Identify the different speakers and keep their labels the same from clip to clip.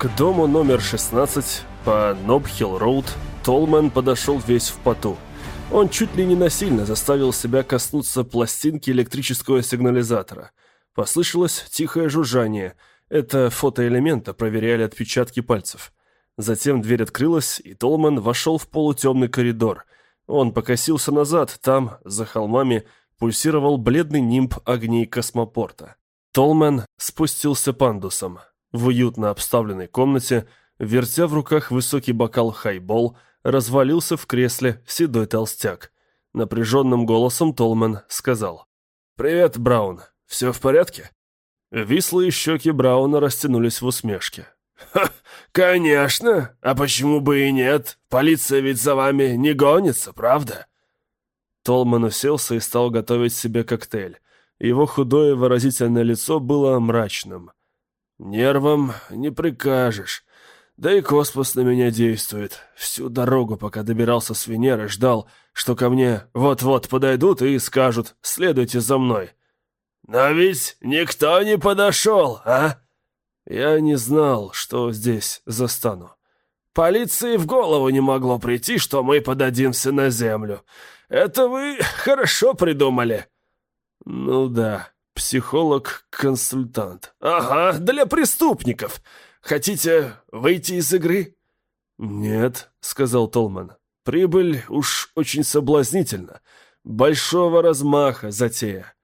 Speaker 1: К дому номер 16 по Нобхилл-Роуд Толман подошел весь в поту. Он чуть ли не насильно заставил себя коснуться пластинки электрического сигнализатора. Послышалось тихое жужжание. Это фотоэлемента проверяли отпечатки пальцев. Затем дверь открылась, и Толман вошел в полутемный коридор. Он покосился назад, там, за холмами, пульсировал бледный нимб огней космопорта. Толмен спустился пандусом. В уютно обставленной комнате, вертя в руках высокий бокал хайбол, развалился в кресле седой толстяк. Напряженным голосом Толмен сказал. «Привет, Браун. Все в порядке?» Вислые щеки Брауна растянулись в усмешке.
Speaker 2: «Ха, конечно! А почему бы и нет? Полиция ведь за вами не гонится, правда?»
Speaker 1: Толман уселся и стал готовить себе коктейль. Его худое выразительное лицо было мрачным.
Speaker 2: «Нервам не прикажешь. Да и космос на меня действует. Всю дорогу, пока добирался с Венеры, ждал, что ко мне вот-вот подойдут и скажут «следуйте за мной». «Но ведь никто не подошел, а?»
Speaker 1: Я не знал, что здесь застану.
Speaker 2: Полиции в голову не могло прийти, что мы подадимся на землю. Это вы хорошо придумали.
Speaker 1: Ну да, психолог-консультант.
Speaker 2: Ага, для преступников. Хотите выйти из игры?
Speaker 1: Нет, сказал Толман. Прибыль уж очень соблазнительна. Большого размаха затея.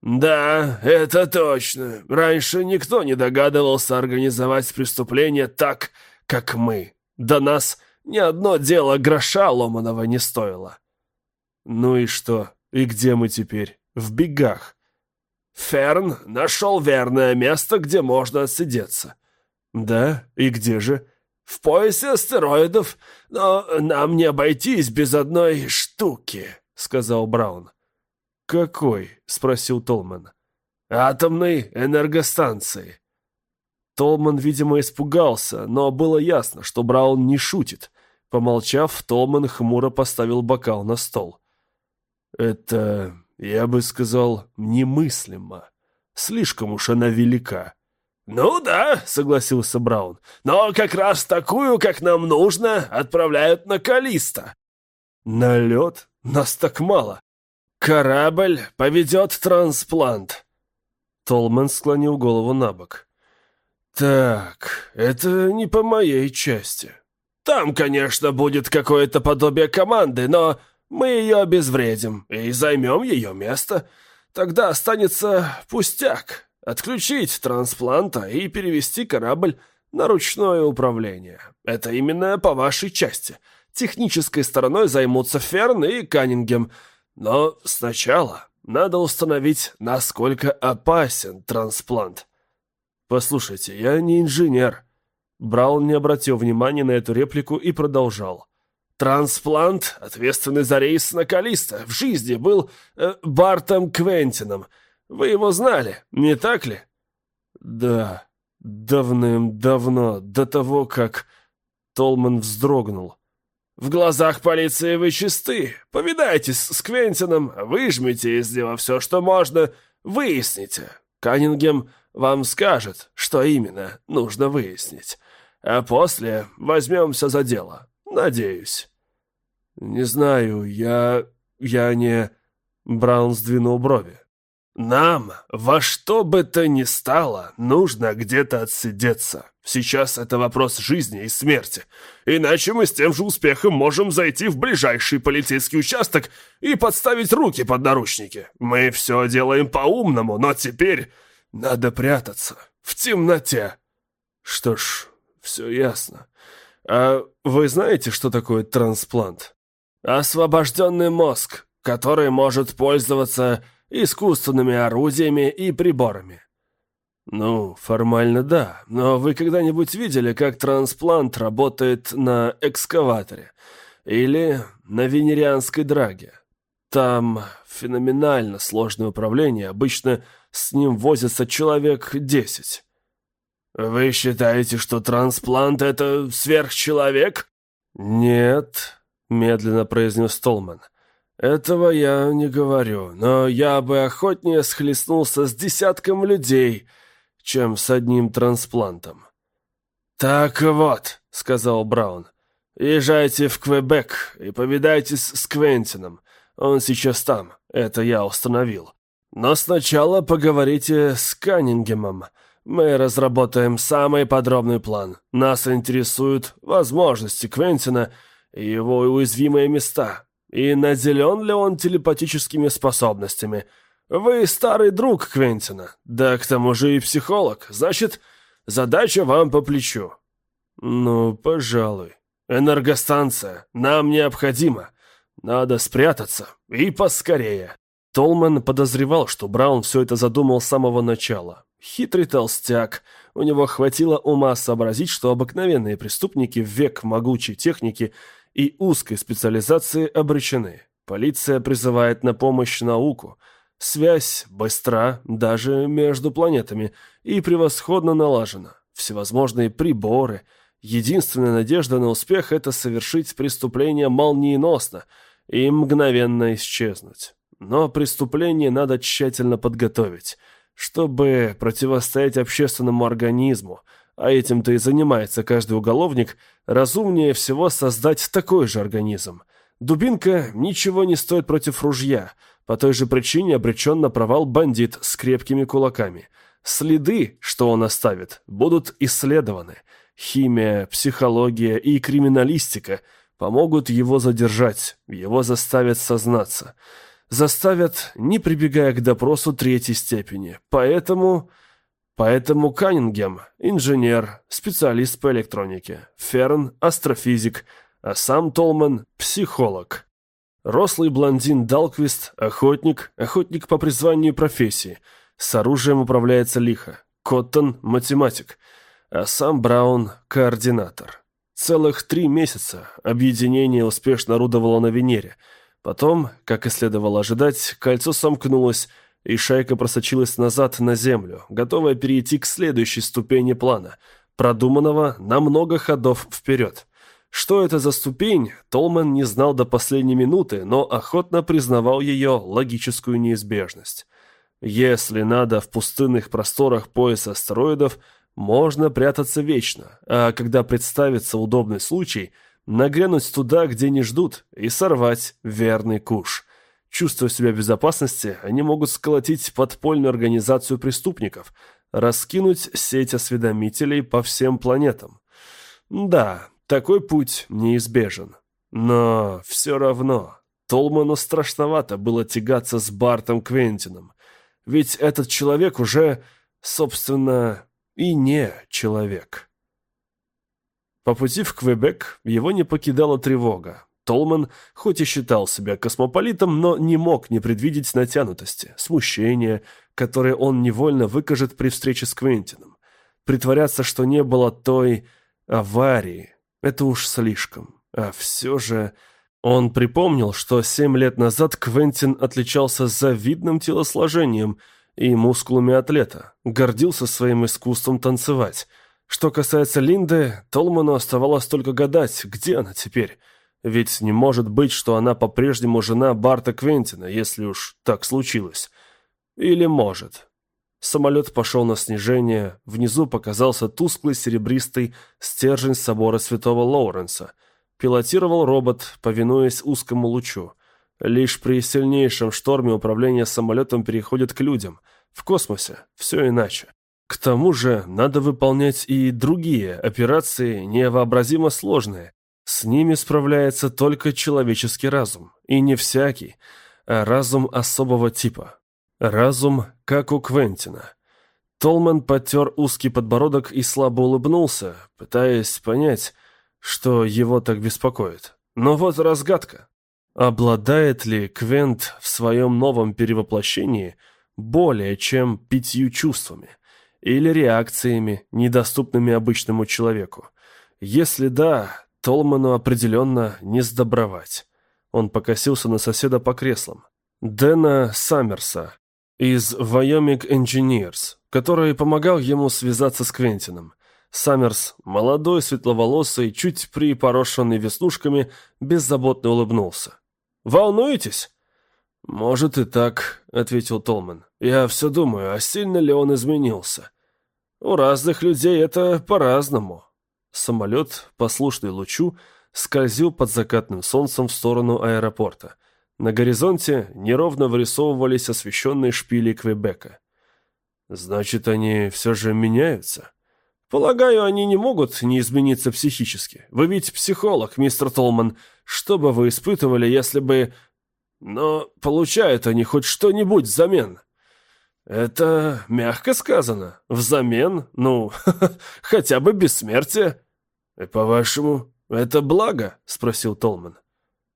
Speaker 2: «Да, это точно. Раньше никто не догадывался организовать преступление так, как мы. До нас ни одно дело гроша ломаного не стоило».
Speaker 1: «Ну и что? И где мы теперь? В бегах?»
Speaker 2: «Ферн нашел верное место, где можно отсидеться».
Speaker 1: «Да? И где же?»
Speaker 2: «В поясе астероидов, но нам не обойтись без одной штуки», — сказал Браун.
Speaker 1: «Какой?» — спросил Толман.
Speaker 2: «Атомной энергостанции».
Speaker 1: Толман, видимо, испугался, но было ясно, что Браун не шутит. Помолчав, Толман хмуро поставил бокал на стол. «Это, я бы сказал, немыслимо. Слишком уж она велика».
Speaker 2: «Ну да», — согласился Браун, — «но как раз такую, как нам нужно, отправляют на Калиста».
Speaker 1: «На лед? Нас так мало».
Speaker 2: «Корабль поведет трансплант».
Speaker 1: Толман склонил голову на бок.
Speaker 2: «Так, это не по моей части. Там, конечно, будет какое-то подобие команды, но мы ее обезвредим и займем ее место. Тогда останется пустяк — отключить транспланта и перевести корабль на ручное управление. Это именно по вашей части. Технической стороной займутся Ферн и Каннингем — но сначала надо установить, насколько опасен трансплант.
Speaker 1: Послушайте, я не инженер. Браун не обратил внимания на эту реплику и продолжал.
Speaker 2: Трансплант, ответственный за рейс на Калиста, в жизни был э, Бартом Квентином. Вы его знали, не так ли?
Speaker 1: Да, давным-давно, до того, как... Толман вздрогнул.
Speaker 2: В глазах полиции вы чисты. Повидайтесь с Квентином, выжмите из него все, что можно, выясните. Каннингем вам скажет, что именно нужно выяснить. А после возьмемся за дело. Надеюсь.
Speaker 1: Не знаю, я... я не... Браун сдвинул брови.
Speaker 2: Нам во что бы то ни стало нужно где-то отсидеться. Сейчас это вопрос жизни и смерти. Иначе мы с тем же успехом можем зайти в ближайший полицейский участок и подставить руки под наручники. Мы все делаем по-умному, но теперь надо прятаться в темноте.
Speaker 1: Что ж, все ясно. А вы знаете, что такое трансплант?
Speaker 2: Освобожденный мозг, который может пользоваться искусственными орудиями и приборами.
Speaker 1: «Ну, формально да, но вы когда-нибудь видели, как трансплант работает на экскаваторе или на венерианской драге? Там феноменально сложное управление, обычно с ним возится человек десять».
Speaker 2: «Вы считаете, что трансплант — это сверхчеловек?»
Speaker 1: «Нет», — медленно произнес Толман. «Этого я не говорю, но я бы охотнее схлестнулся с десятком людей», чем с одним трансплантом.
Speaker 2: «Так вот», — сказал Браун, — «езжайте в Квебек и повидайтесь с Квентином. Он сейчас там, это я установил. Но сначала поговорите с Каннингемом. Мы разработаем самый подробный план. Нас интересуют возможности Квентина и его уязвимые места. И наделен ли он телепатическими способностями? Вы старый друг Квентина, да к тому же и психолог. Значит, задача вам по плечу. Ну, пожалуй. Энергостанция нам необходима. Надо спрятаться. И поскорее. Толман подозревал, что Браун все это задумал с самого начала. Хитрый толстяк. У него хватило ума сообразить, что обыкновенные преступники в век могучей техники и узкой специализации обречены. Полиция призывает на помощь науку. Связь быстра даже между планетами и превосходно налажена. Всевозможные приборы. Единственная надежда на успех – это совершить преступление молниеносно и мгновенно исчезнуть. Но преступление надо тщательно подготовить, чтобы противостоять общественному организму, а этим-то и занимается каждый уголовник, разумнее всего создать такой же организм. Дубинка ничего не стоит против ружья, по той же причине обречен на провал бандит с крепкими кулаками. Следы, что он оставит, будут исследованы. Химия, психология и криминалистика помогут его задержать, его заставят сознаться – заставят, не прибегая к допросу третьей степени. Поэтому... Поэтому Каннингем – инженер, специалист по электронике, Ферн – астрофизик, а сам Толман – психолог. Рослый блондин Далквист – охотник, охотник по призванию профессии. С оружием управляется лихо. Коттон – математик, а сам Браун – координатор. Целых три месяца объединение успешно орудовало на Венере – Потом, как и следовало ожидать, кольцо сомкнулось, и шайка просочилась назад на землю, готовая перейти к следующей ступени плана, продуманного на много ходов вперед. Что это за ступень, Толман не знал до последней минуты, но охотно признавал ее логическую неизбежность. Если надо в пустынных просторах пояса астероидов, можно прятаться вечно, а когда представится удобный случай – нагрянуть туда, где не ждут, и сорвать верный куш. Чувствуя себя в безопасности, они могут сколотить подпольную организацию преступников, раскинуть сеть осведомителей по всем планетам. Да, такой путь неизбежен. Но все равно Толману страшновато было тягаться с Бартом Квентином. Ведь этот человек уже, собственно, и не человек. По пути в Квебек его не покидала тревога. Толман, хоть и считал себя космополитом, но не мог не предвидеть натянутости, смущения, которые он невольно выкажет при встрече с Квентином. Притворяться, что не было той аварии, это уж слишком. А все же... Он припомнил, что семь лет назад Квентин отличался завидным телосложением и мускулами атлета, гордился своим искусством танцевать – что касается Линды, Толману оставалось только гадать, где она теперь. Ведь не может быть, что она по-прежнему жена Барта Квентина, если уж так случилось. Или может. Самолет пошел на снижение, внизу показался тусклый серебристый стержень собора святого Лоуренса. Пилотировал робот, повинуясь узкому лучу. Лишь при сильнейшем шторме управление самолетом переходит к людям. В космосе все иначе. К тому же надо выполнять и другие операции невообразимо сложные. С ними справляется только человеческий разум. И не всякий, а разум особого типа. Разум, как у Квентина. Толман потер узкий подбородок и слабо улыбнулся, пытаясь понять, что его так беспокоит. Но вот разгадка. Обладает ли Квент в своем новом перевоплощении более чем пятью чувствами – или реакциями, недоступными обычному человеку. Если да, Толману определенно не сдобровать. Он покосился на соседа по креслам. Дэна Саммерса из Wyoming Engineers, который помогал ему связаться с Квентином. Саммерс, молодой, светловолосый, чуть припорошенный веснушками, беззаботно улыбнулся. «Волнуетесь?» «Может и так», — ответил Толман. «Я все думаю, а сильно ли он изменился?» У разных людей это по-разному.
Speaker 1: Самолет, послушный лучу, скользил под закатным солнцем в сторону аэропорта. На горизонте неровно вырисовывались освещенные шпили Квебека. «Значит, они все же меняются?» «Полагаю, они не могут не измениться психически. Вы ведь психолог, мистер Толман. Что бы вы испытывали, если бы...» «Но получают они хоть что-нибудь взамен?» «Это мягко сказано. Взамен, ну, хотя бы бессмертие». «И по-вашему, это благо?» — спросил Толман.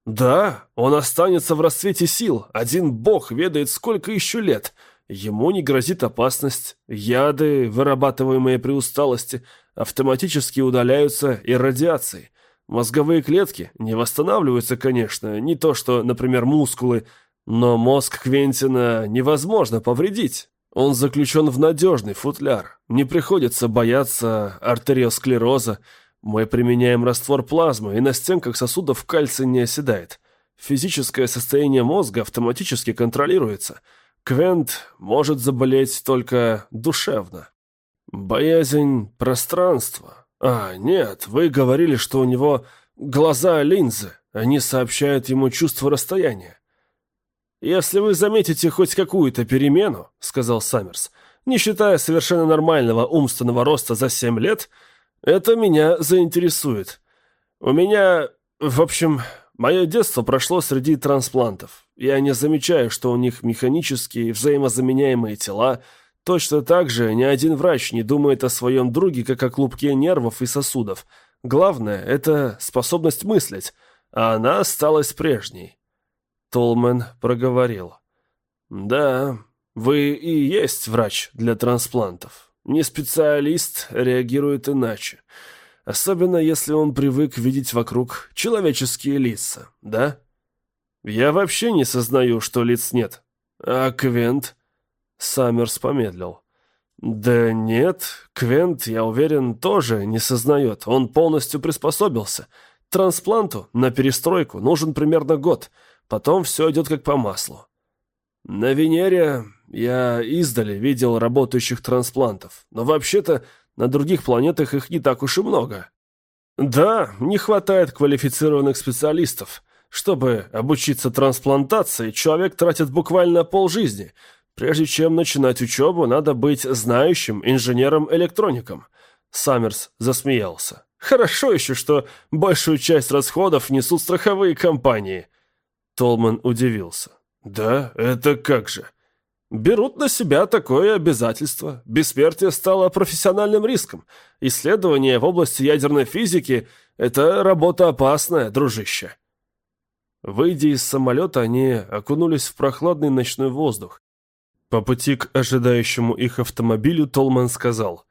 Speaker 1: «Да, он останется в расцвете сил. Один бог ведает, сколько еще лет. Ему не грозит опасность. Яды, вырабатываемые при усталости, автоматически удаляются и радиацией. Мозговые клетки не восстанавливаются, конечно, не то что, например, мускулы, но мозг Квентина невозможно повредить. Он заключен в надежный футляр. Не приходится бояться артериосклероза, мы применяем раствор плазмы, и на стенках сосудов кальций не оседает. Физическое состояние мозга автоматически контролируется. Квент может заболеть только душевно. Боязнь пространства. А, нет, вы говорили, что у него глаза линзы. Они сообщают ему чувство расстояния. «Если вы заметите хоть какую-то перемену», — сказал Саммерс, «не считая совершенно нормального умственного роста за семь лет», — это меня заинтересует. У меня, в общем, мое детство прошло среди трансплантов. Я не замечаю, что у них механические взаимозаменяемые тела. Точно так же ни один врач не думает о своем друге, как о клубке нервов и сосудов. Главное – это способность мыслить, а она осталась прежней. Толмен проговорил. «Да, вы и есть врач для трансплантов. Не специалист реагирует иначе. Особенно, если он привык видеть вокруг человеческие лица, да? Я вообще не сознаю, что лиц нет. А Квент? Саммерс помедлил. Да нет, Квент, я уверен, тоже не сознает. Он полностью приспособился. Транспланту на перестройку нужен примерно год. Потом все идет как по маслу. На Венере я издали видел работающих трансплантов, но вообще-то на других планетах их не так уж и много. Да, не хватает квалифицированных специалистов. Чтобы обучиться трансплантации, человек тратит буквально полжизни. Прежде чем начинать учебу, надо быть знающим инженером-электроником. Саммерс засмеялся. Хорошо еще, что большую часть расходов несут страховые компании. Толман удивился. «Да, это как же?» «Берут на себя такое обязательство. Бессмертие стало профессиональным риском. Исследования в области ядерной физики – это работа опасная, дружище». Выйдя из самолета, они окунулись в прохладный ночной воздух. По пути к ожидающему их автомобилю Толман сказал,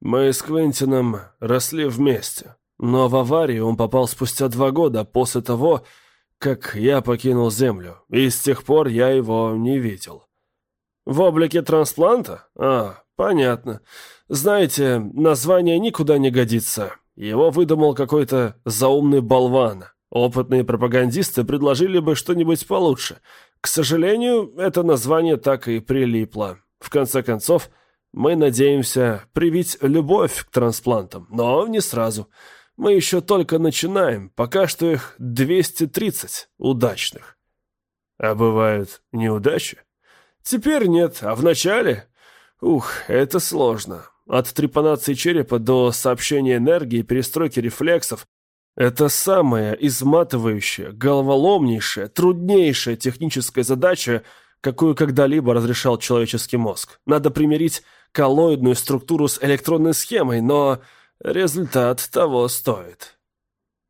Speaker 1: «Мы с Квентином росли вместе, но в аварии он попал спустя два года после того, как я покинул Землю, и с тех пор я его не видел. В облике транспланта? А, понятно. Знаете, название никуда не годится. Его выдумал какой-то заумный болван. Опытные пропагандисты предложили бы что-нибудь получше. К сожалению, это название так и прилипло. В конце концов, мы надеемся привить любовь к трансплантам, но не сразу. Мы еще только начинаем, пока что их 230 удачных. А бывают неудачи? Теперь нет, а в начале? Ух, это сложно. От трепанации черепа до сообщения энергии, перестройки рефлексов. Это самая изматывающая, головоломнейшая, труднейшая техническая задача, какую когда-либо разрешал человеческий мозг. Надо примирить коллоидную структуру с электронной схемой, но Результат того стоит.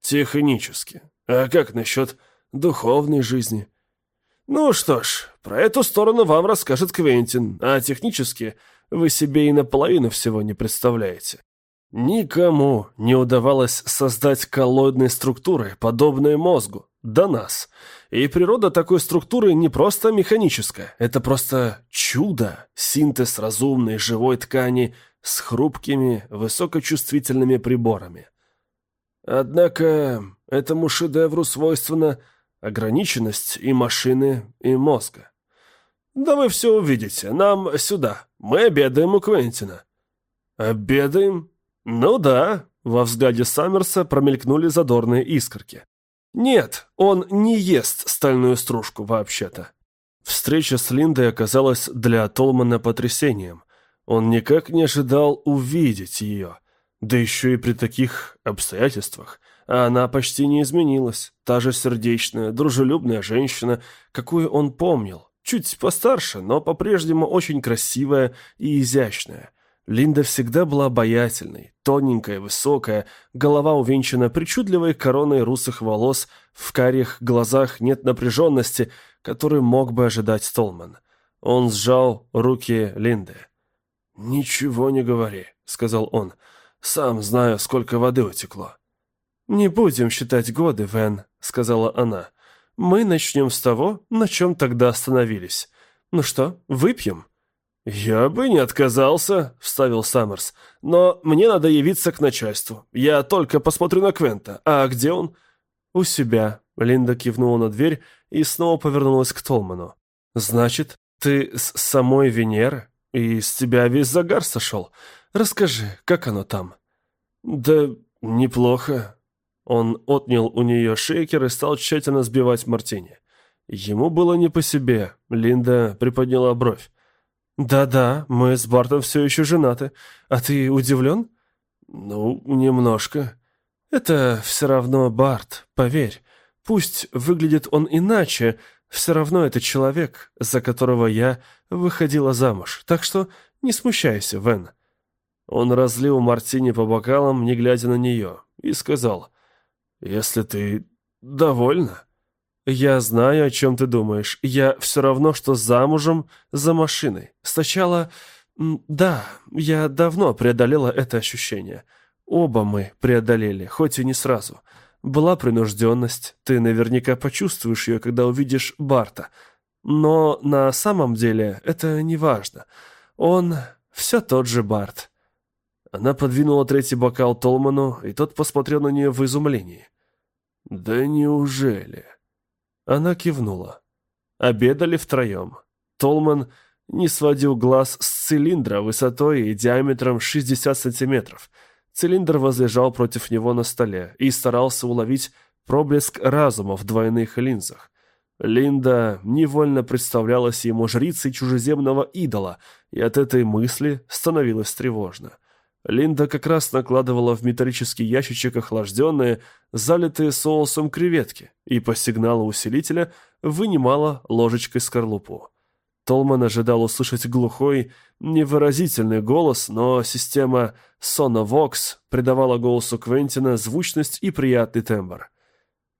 Speaker 1: Технически. А как насчет духовной жизни? Ну что ж, про эту сторону вам расскажет Квентин, а технически вы себе и наполовину всего не представляете. Никому не удавалось создать коллоидные структуры, подобные мозгу, до нас. И природа такой структуры не просто механическая, это просто чудо, синтез разумной живой ткани – с хрупкими, высокочувствительными приборами. Однако этому шедевру свойственна ограниченность и машины, и мозга. Да вы все увидите. Нам сюда. Мы обедаем у Квентина. Обедаем? Ну да. Во взгляде Саммерса промелькнули задорные искорки. Нет, он не ест стальную стружку вообще-то. Встреча с Линдой оказалась для Толмана потрясением. Он никак не ожидал увидеть ее. Да еще и при таких обстоятельствах. А она почти не изменилась. Та же сердечная, дружелюбная женщина, какую он помнил. Чуть постарше, но по-прежнему очень красивая и изящная. Линда всегда была обаятельной, тоненькая, высокая, голова увенчана причудливой короной русых волос, в карих глазах нет напряженности, которую мог бы ожидать Столман. Он сжал руки Линды. «Ничего не говори», — сказал он. «Сам знаю, сколько воды утекло». «Не будем считать годы, Вен», — сказала она. «Мы начнем с того, на чем тогда остановились. Ну что, выпьем?» «Я бы не отказался», — вставил Саммерс. «Но мне надо явиться к начальству. Я только посмотрю на Квента. А где он?» «У себя», — Линда кивнула на дверь и снова повернулась к Толману. «Значит, ты с самой Венеры? И с тебя весь загар сошел? Расскажи, как оно там?» «Да неплохо». Он отнял у нее шейкер и стал тщательно сбивать мартини. Ему было не по себе. Линда приподняла бровь. «Да-да, мы с Бартом все еще женаты. А ты удивлен?» «Ну, немножко». «Это все равно Барт, поверь. Пусть выглядит он иначе, все равно это человек, за которого я выходила замуж. Так что не смущайся, Вен». Он разлил мартини по бокалам, не глядя на нее, и сказал, «Если ты довольна...» «Я знаю, о чем ты думаешь. Я все равно, что замужем за машиной. Сначала... Да, я давно преодолела это ощущение. Оба мы преодолели, хоть и не сразу. Была принужденность, ты наверняка почувствуешь ее, когда увидишь Барта. Но на самом деле это не важно. Он все тот же Барт». Она подвинула третий бокал Толману, и тот посмотрел на нее в изумлении. «Да неужели?» Она кивнула. Обедали втроем. Толман не сводил глаз с цилиндра высотой и диаметром 60 сантиметров. Цилиндр возлежал против него на столе и старался уловить проблеск разума в двойных линзах. Линда невольно представлялась ему жрицей чужеземного идола, и от этой мысли становилось тревожно. Линда как раз накладывала в металлический ящичек охлажденные, залитые соусом креветки, и по сигналу усилителя вынимала ложечкой скорлупу. Толман ожидал услышать глухой, невыразительный голос, но система Sonovox придавала голосу Квентина звучность и приятный тембр.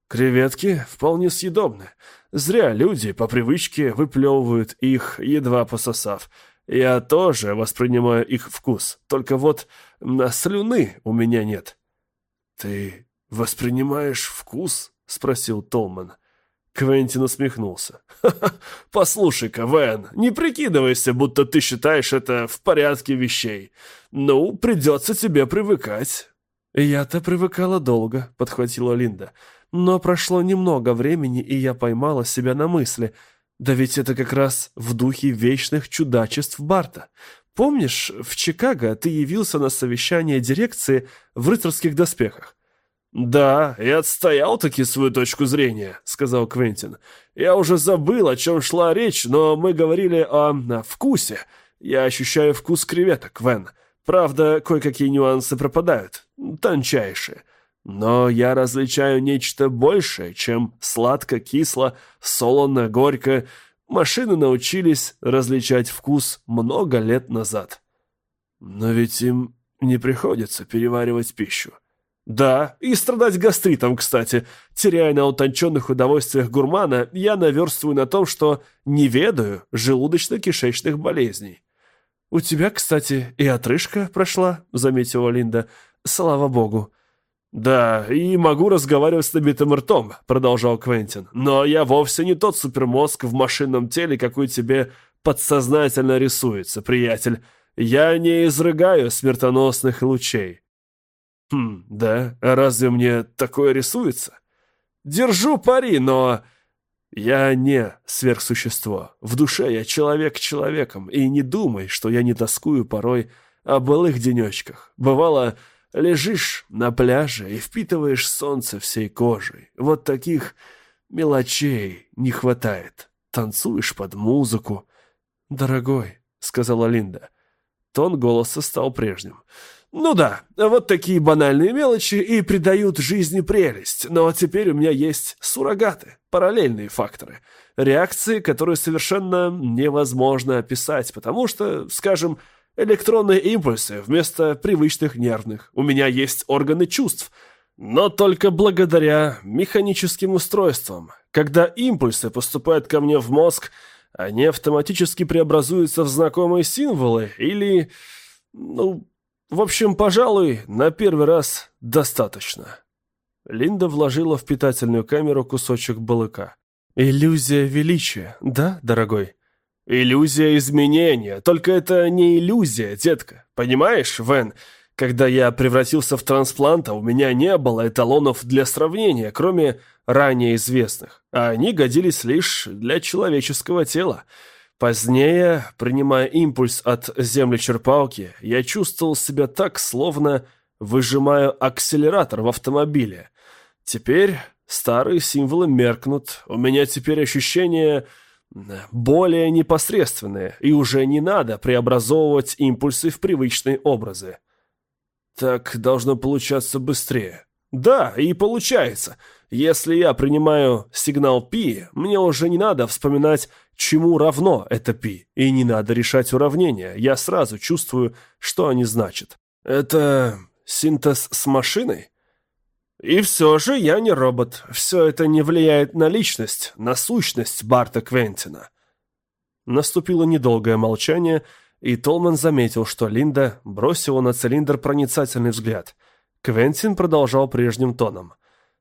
Speaker 1: «Креветки вполне съедобны. Зря люди по привычке выплевывают их, едва пососав. Я тоже воспринимаю их вкус, только вот на слюны у меня нет». «Ты воспринимаешь вкус?» — спросил Толман. Квентин усмехнулся. «Ха-ха, послушай-ка, Вен, не прикидывайся, будто ты считаешь это в порядке вещей. Ну, придется тебе привыкать». «Я-то привыкала долго», — подхватила Линда. «Но прошло немного времени, и я поймала себя на мысли — да ведь это как раз в духе вечных чудачеств Барта. Помнишь, в Чикаго ты явился на совещание дирекции в рыцарских доспехах? «Да, и отстоял таки свою точку зрения», — сказал Квентин. «Я уже забыл, о чем шла речь, но мы говорили о, о вкусе. Я ощущаю вкус креветок, Вен. Правда, кое-какие нюансы пропадают, тончайшие. Но я различаю нечто большее, чем сладко-кисло, солоно-горько. Машины научились различать вкус много лет назад. Но ведь им не приходится переваривать пищу. Да, и страдать гастритом, кстати. Теряя на утонченных удовольствиях гурмана, я наверстываю на том, что не ведаю желудочно-кишечных болезней. «У тебя, кстати, и отрыжка прошла», — заметила Линда. «Слава богу». «Да, и могу разговаривать с набитым ртом», — продолжал Квентин. «Но я вовсе не тот супермозг в машинном теле, какой тебе подсознательно рисуется, приятель. Я не изрыгаю смертоносных лучей». «Хм, да? А разве мне такое рисуется?» «Держу пари, но...» «Я не сверхсущество. В душе я человек человеком, и не думай, что я не тоскую порой о былых денечках. Бывало,
Speaker 2: Лежишь на пляже и впитываешь солнце всей кожей. Вот таких мелочей не хватает. Танцуешь под музыку.
Speaker 1: «Дорогой», — сказала Линда. Тон голоса стал прежним.
Speaker 2: «Ну да, вот такие банальные мелочи и придают жизни прелесть. Но теперь у меня есть суррогаты, параллельные факторы. Реакции, которые совершенно невозможно описать, потому что, скажем, электронные импульсы вместо привычных нервных. У меня есть органы чувств, но только благодаря механическим устройствам. Когда импульсы поступают ко мне в мозг, они автоматически преобразуются в знакомые символы или... Ну, в общем, пожалуй, на первый раз достаточно.
Speaker 1: Линда вложила в питательную камеру кусочек балыка. «Иллюзия величия, да, дорогой?»
Speaker 2: «Иллюзия изменения. Только это не иллюзия, детка. Понимаешь, Вен? Когда я превратился в транспланта, у меня не было эталонов для сравнения, кроме ранее известных. А они годились лишь для человеческого тела. Позднее, принимая импульс от землечерпалки, я чувствовал себя так, словно выжимаю акселератор в автомобиле. Теперь старые символы меркнут, у меня теперь ощущение более непосредственные, и уже не надо преобразовывать импульсы в привычные образы. Так должно получаться быстрее. Да, и получается. Если я принимаю сигнал π, мне уже не надо вспоминать, чему равно это π, и не надо решать уравнения. Я сразу чувствую, что они значат. Это синтез с машиной? И все же я не робот. Все это не влияет на личность, на сущность Барта Квентина.
Speaker 1: Наступило недолгое молчание, и Толман заметил, что Линда бросила на цилиндр проницательный взгляд. Квентин продолжал прежним тоном.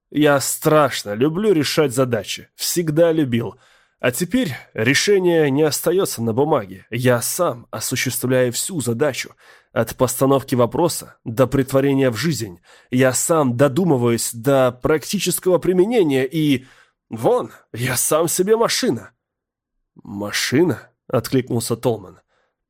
Speaker 2: Я страшно люблю решать задачи. Всегда любил. А теперь решение не остается на бумаге. Я сам осуществляю всю задачу. От постановки вопроса до притворения в жизнь. Я сам додумываюсь до практического применения и... Вон, я сам себе машина.
Speaker 1: «Машина?» — откликнулся Толман.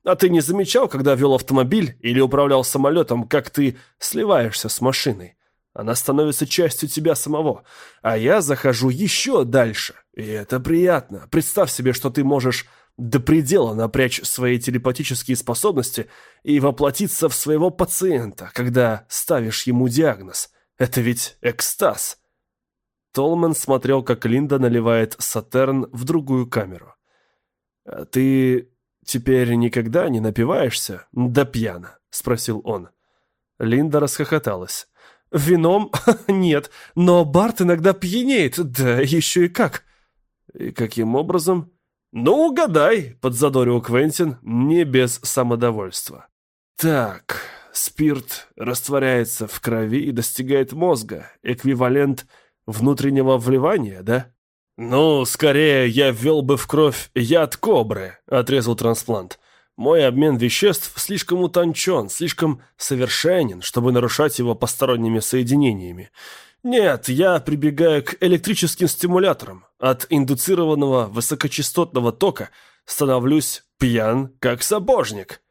Speaker 2: «А ты не замечал, когда вел автомобиль или управлял самолетом, как ты сливаешься с машиной? Она становится частью тебя самого. А я захожу еще дальше. И это приятно. Представь себе, что ты можешь до предела напрячь свои телепатические способности и воплотиться в своего пациента, когда ставишь ему диагноз. Это ведь экстаз.
Speaker 1: Толман смотрел, как Линда наливает сатерн в другую камеру.
Speaker 2: «А «Ты теперь никогда не напиваешься да пьяно?» — спросил он.
Speaker 1: Линда расхохоталась.
Speaker 2: Вином? Нет. Но Барт иногда пьянеет. Да еще и как.
Speaker 1: И каким образом?
Speaker 2: Ну, угадай, подзадорил Квентин, не без самодовольства. Так, спирт растворяется в крови и достигает мозга. Эквивалент внутреннего вливания, да? Ну, скорее я ввел бы в кровь яд кобры, отрезал трансплант. Мой обмен веществ слишком утончен, слишком совершенен, чтобы нарушать его посторонними соединениями. Нет, я прибегаю к электрическим стимуляторам. От индуцированного высокочастотного тока становлюсь пьян, как сапожник.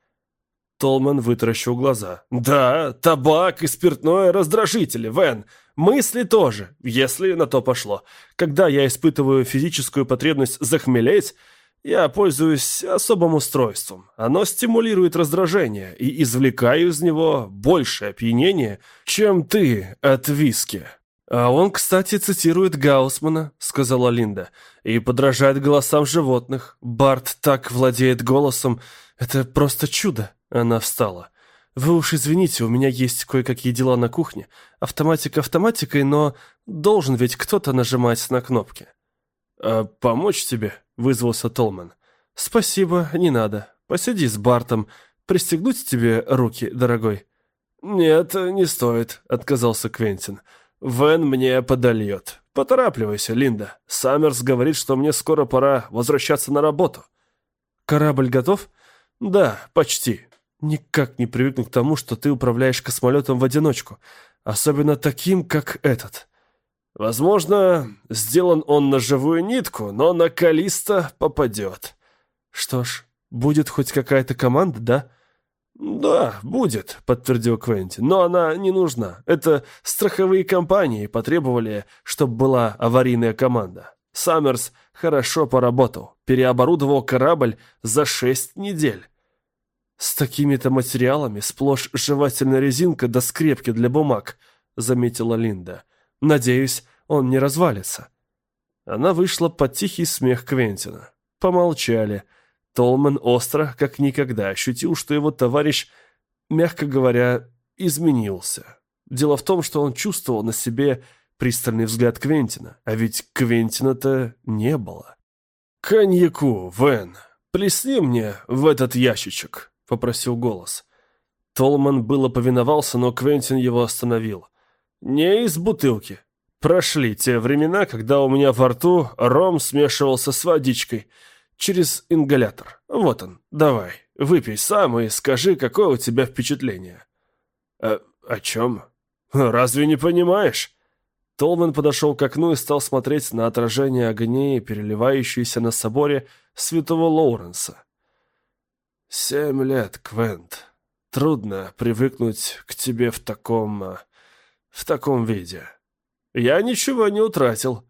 Speaker 1: Толман вытаращил глаза.
Speaker 2: «Да, табак и спиртное раздражители, Вен. Мысли тоже, если на то пошло. Когда я испытываю физическую потребность захмелеть, я пользуюсь особым устройством. Оно стимулирует раздражение и извлекаю из него больше опьянения, чем ты от виски. А он, кстати, цитирует Гаусмана, сказала Линда, и подражает голосам животных. Барт так владеет голосом. Это просто чудо. Она встала. Вы уж извините, у меня есть кое-какие дела на кухне. Автоматика автоматикой, но должен ведь кто-то нажимать на кнопки.
Speaker 1: А помочь тебе? — вызвался Толман.
Speaker 2: «Спасибо, не надо. Посиди с Бартом. Пристегнуть тебе руки, дорогой?» «Нет, не стоит», — отказался Квентин. «Вен мне подольет. Поторапливайся, Линда. Саммерс говорит, что мне скоро пора возвращаться на работу».
Speaker 1: «Корабль готов?»
Speaker 2: «Да, почти».
Speaker 1: «Никак не привыкну к тому, что ты управляешь космолетом в одиночку, особенно таким, как этот».
Speaker 2: Возможно, сделан он на живую нитку, но на Калиста попадет.
Speaker 1: Что ж, будет хоть какая-то команда, да? «Да, будет», — подтвердил Квентин, — «но она не нужна. Это страховые компании потребовали, чтобы была аварийная команда. Саммерс хорошо поработал, переоборудовал корабль за шесть недель». «С такими-то материалами сплошь жевательная резинка до скрепки для бумаг», — заметила Линда. «Надеюсь, он не развалится». Она вышла под тихий смех Квентина. Помолчали. Толман остро, как никогда, ощутил, что его товарищ, мягко говоря, изменился. Дело в том, что он чувствовал на себе пристальный взгляд Квентина, а ведь Квентина-то не было. «Коньяку, Вен, плесни мне в этот ящичек», — попросил голос. Толман было повиновался, но Квентин его остановил. «Не из бутылки. Прошли те времена, когда у меня во рту ром смешивался с водичкой через ингалятор. Вот он, давай, выпей сам и скажи, какое у тебя впечатление». «А, «О чем? Разве не понимаешь?» Толман подошел к окну и стал смотреть на отражение огней, переливающиеся на соборе святого Лоуренса. «Семь лет, Квент. Трудно привыкнуть к тебе в таком... В таком виде. Я ничего не утратил.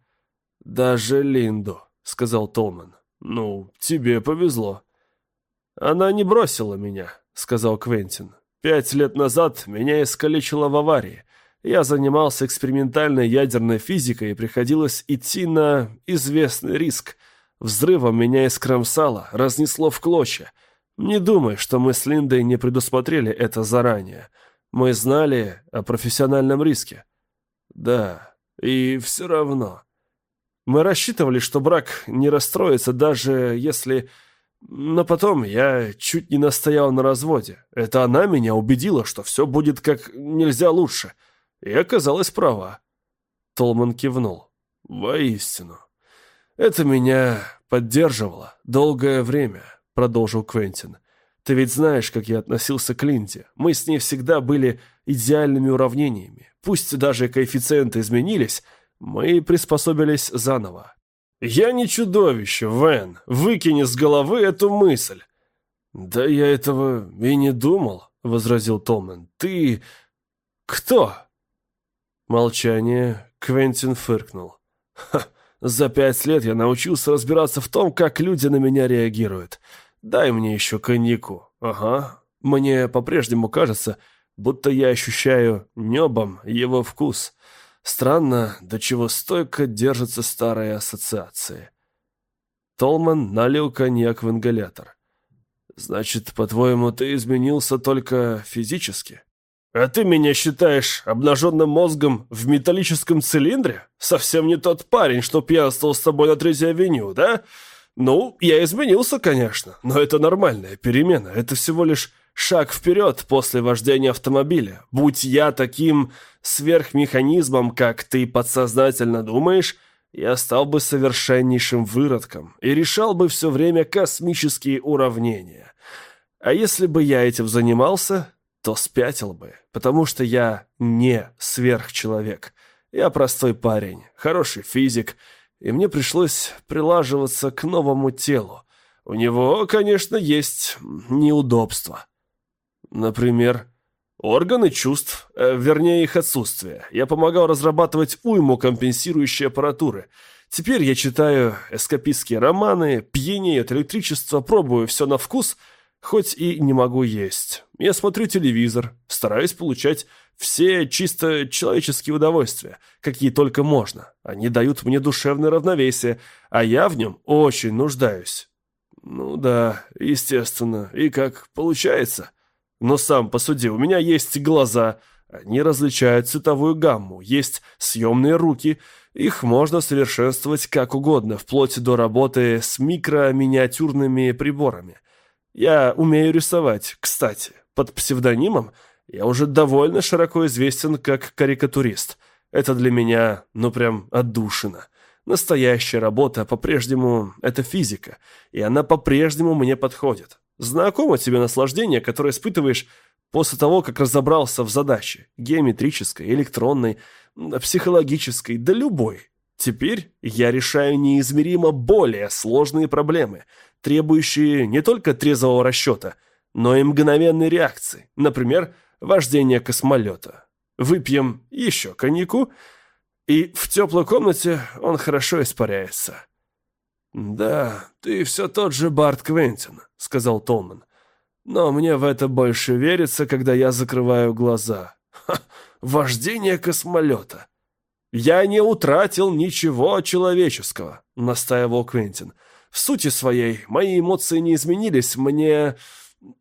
Speaker 1: Даже Линду», — сказал Толман. «Ну, тебе повезло». «Она не бросила меня», — сказал Квентин. «Пять лет назад меня искалечило в аварии. Я занимался экспериментальной ядерной физикой и приходилось идти на известный риск. Взрывом меня искромсало, разнесло в клочья. Не думай, что мы с Линдой не предусмотрели это заранее. Мы знали о профессиональном риске. Да, и все равно. Мы рассчитывали, что брак не расстроится, даже если... Но потом я чуть не настоял на разводе. Это она меня убедила, что все будет как нельзя лучше. И оказалась права. Толман кивнул. Воистину. Это меня поддерживало долгое время продолжил Квентин. «Ты ведь знаешь, как я относился к Линде. Мы с ней всегда были идеальными уравнениями. Пусть даже коэффициенты изменились, мы приспособились заново. «Я не чудовище, Вен. Выкини с головы эту мысль». «Да я этого и не думал», — возразил Толмен. «Ты... кто?» Молчание. Квентин фыркнул. «Ха, за пять лет я научился разбираться в том, как люди на меня реагируют. Дай мне еще коньяку. Ага. Мне по-прежнему кажется, будто я ощущаю небом его вкус. Странно, до чего стойко держатся старые ассоциации. Толман налил коньяк в ингалятор. «Значит, по-твоему, ты изменился только физически?» «А ты меня считаешь обнаженным мозгом в металлическом цилиндре? Совсем не тот парень, что пьянствовал с тобой на Третьей авеню, да? Ну, я изменился, конечно, но это нормальная перемена. Это всего лишь шаг вперед после вождения автомобиля. Будь я таким сверхмеханизмом, как ты подсознательно думаешь, я стал бы совершеннейшим выродком и решал бы все время космические уравнения. А если бы я этим занимался, то спятил бы, потому что я не сверхчеловек. Я простой парень, хороший физик — и мне пришлось прилаживаться к новому телу. У него, конечно, есть неудобства. Например, органы чувств, э, вернее их отсутствие. Я помогал разрабатывать уйму компенсирующей аппаратуры. Теперь я читаю эскапистские романы, пьянею от электричества, пробую все на вкус, хоть и не могу есть. Я смотрю телевизор, стараюсь получать все чисто человеческие удовольствия, какие только можно. Они дают мне душевное равновесие, а я в нем очень нуждаюсь. Ну да, естественно. И как получается? Но сам посуди, у меня есть глаза, они различают цветовую гамму, есть съемные руки, их можно совершенствовать как угодно, вплоть до работы с микро-миниатюрными приборами. Я умею рисовать, кстати, под псевдонимом – я уже довольно широко известен как карикатурист. Это для меня, ну прям, отдушина. Настоящая работа по-прежнему – это физика, и она по-прежнему мне подходит. Знакомо тебе наслаждение, которое испытываешь после того, как разобрался в задаче – геометрической, электронной, психологической, да любой. Теперь я решаю неизмеримо более сложные проблемы, требующие не только трезвого расчета – но и мгновенной реакции, например, вождение космолета. Выпьем еще коньяку, и в теплой комнате он хорошо испаряется. «Да, ты все тот же Барт Квентин», — сказал Толман. «Но мне в это больше верится, когда я закрываю глаза. Ха, вождение космолета». «Я не утратил ничего человеческого», — настаивал Квентин. «В сути своей мои эмоции не изменились. Мне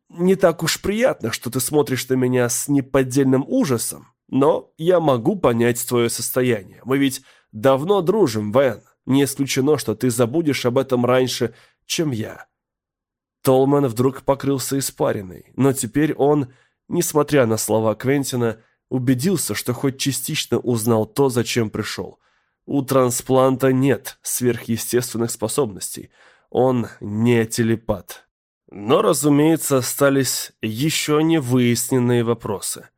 Speaker 1: не так уж приятно, что ты смотришь на меня с неподдельным ужасом, но я могу понять твое состояние. Мы ведь давно дружим, Вэн. Не исключено, что ты забудешь об этом раньше, чем я». Толман вдруг покрылся испариной, но теперь он, несмотря на слова Квентина, убедился, что хоть частично узнал то, зачем пришел. У транспланта нет сверхъестественных способностей. Он не телепат. Но, разумеется, остались еще не выясненные вопросы.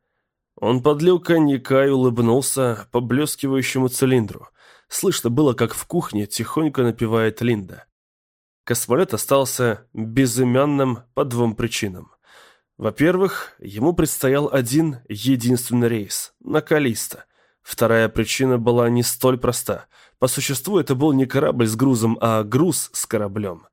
Speaker 1: Он подлил коньяка и улыбнулся поблескивающему цилиндру. Слышно было, как в кухне тихонько напевает Линда. Космолет остался безымянным по двум причинам. Во-первых, ему предстоял один единственный рейс – на Калиста. Вторая причина была не столь проста. По существу это был не корабль с грузом, а груз с кораблем.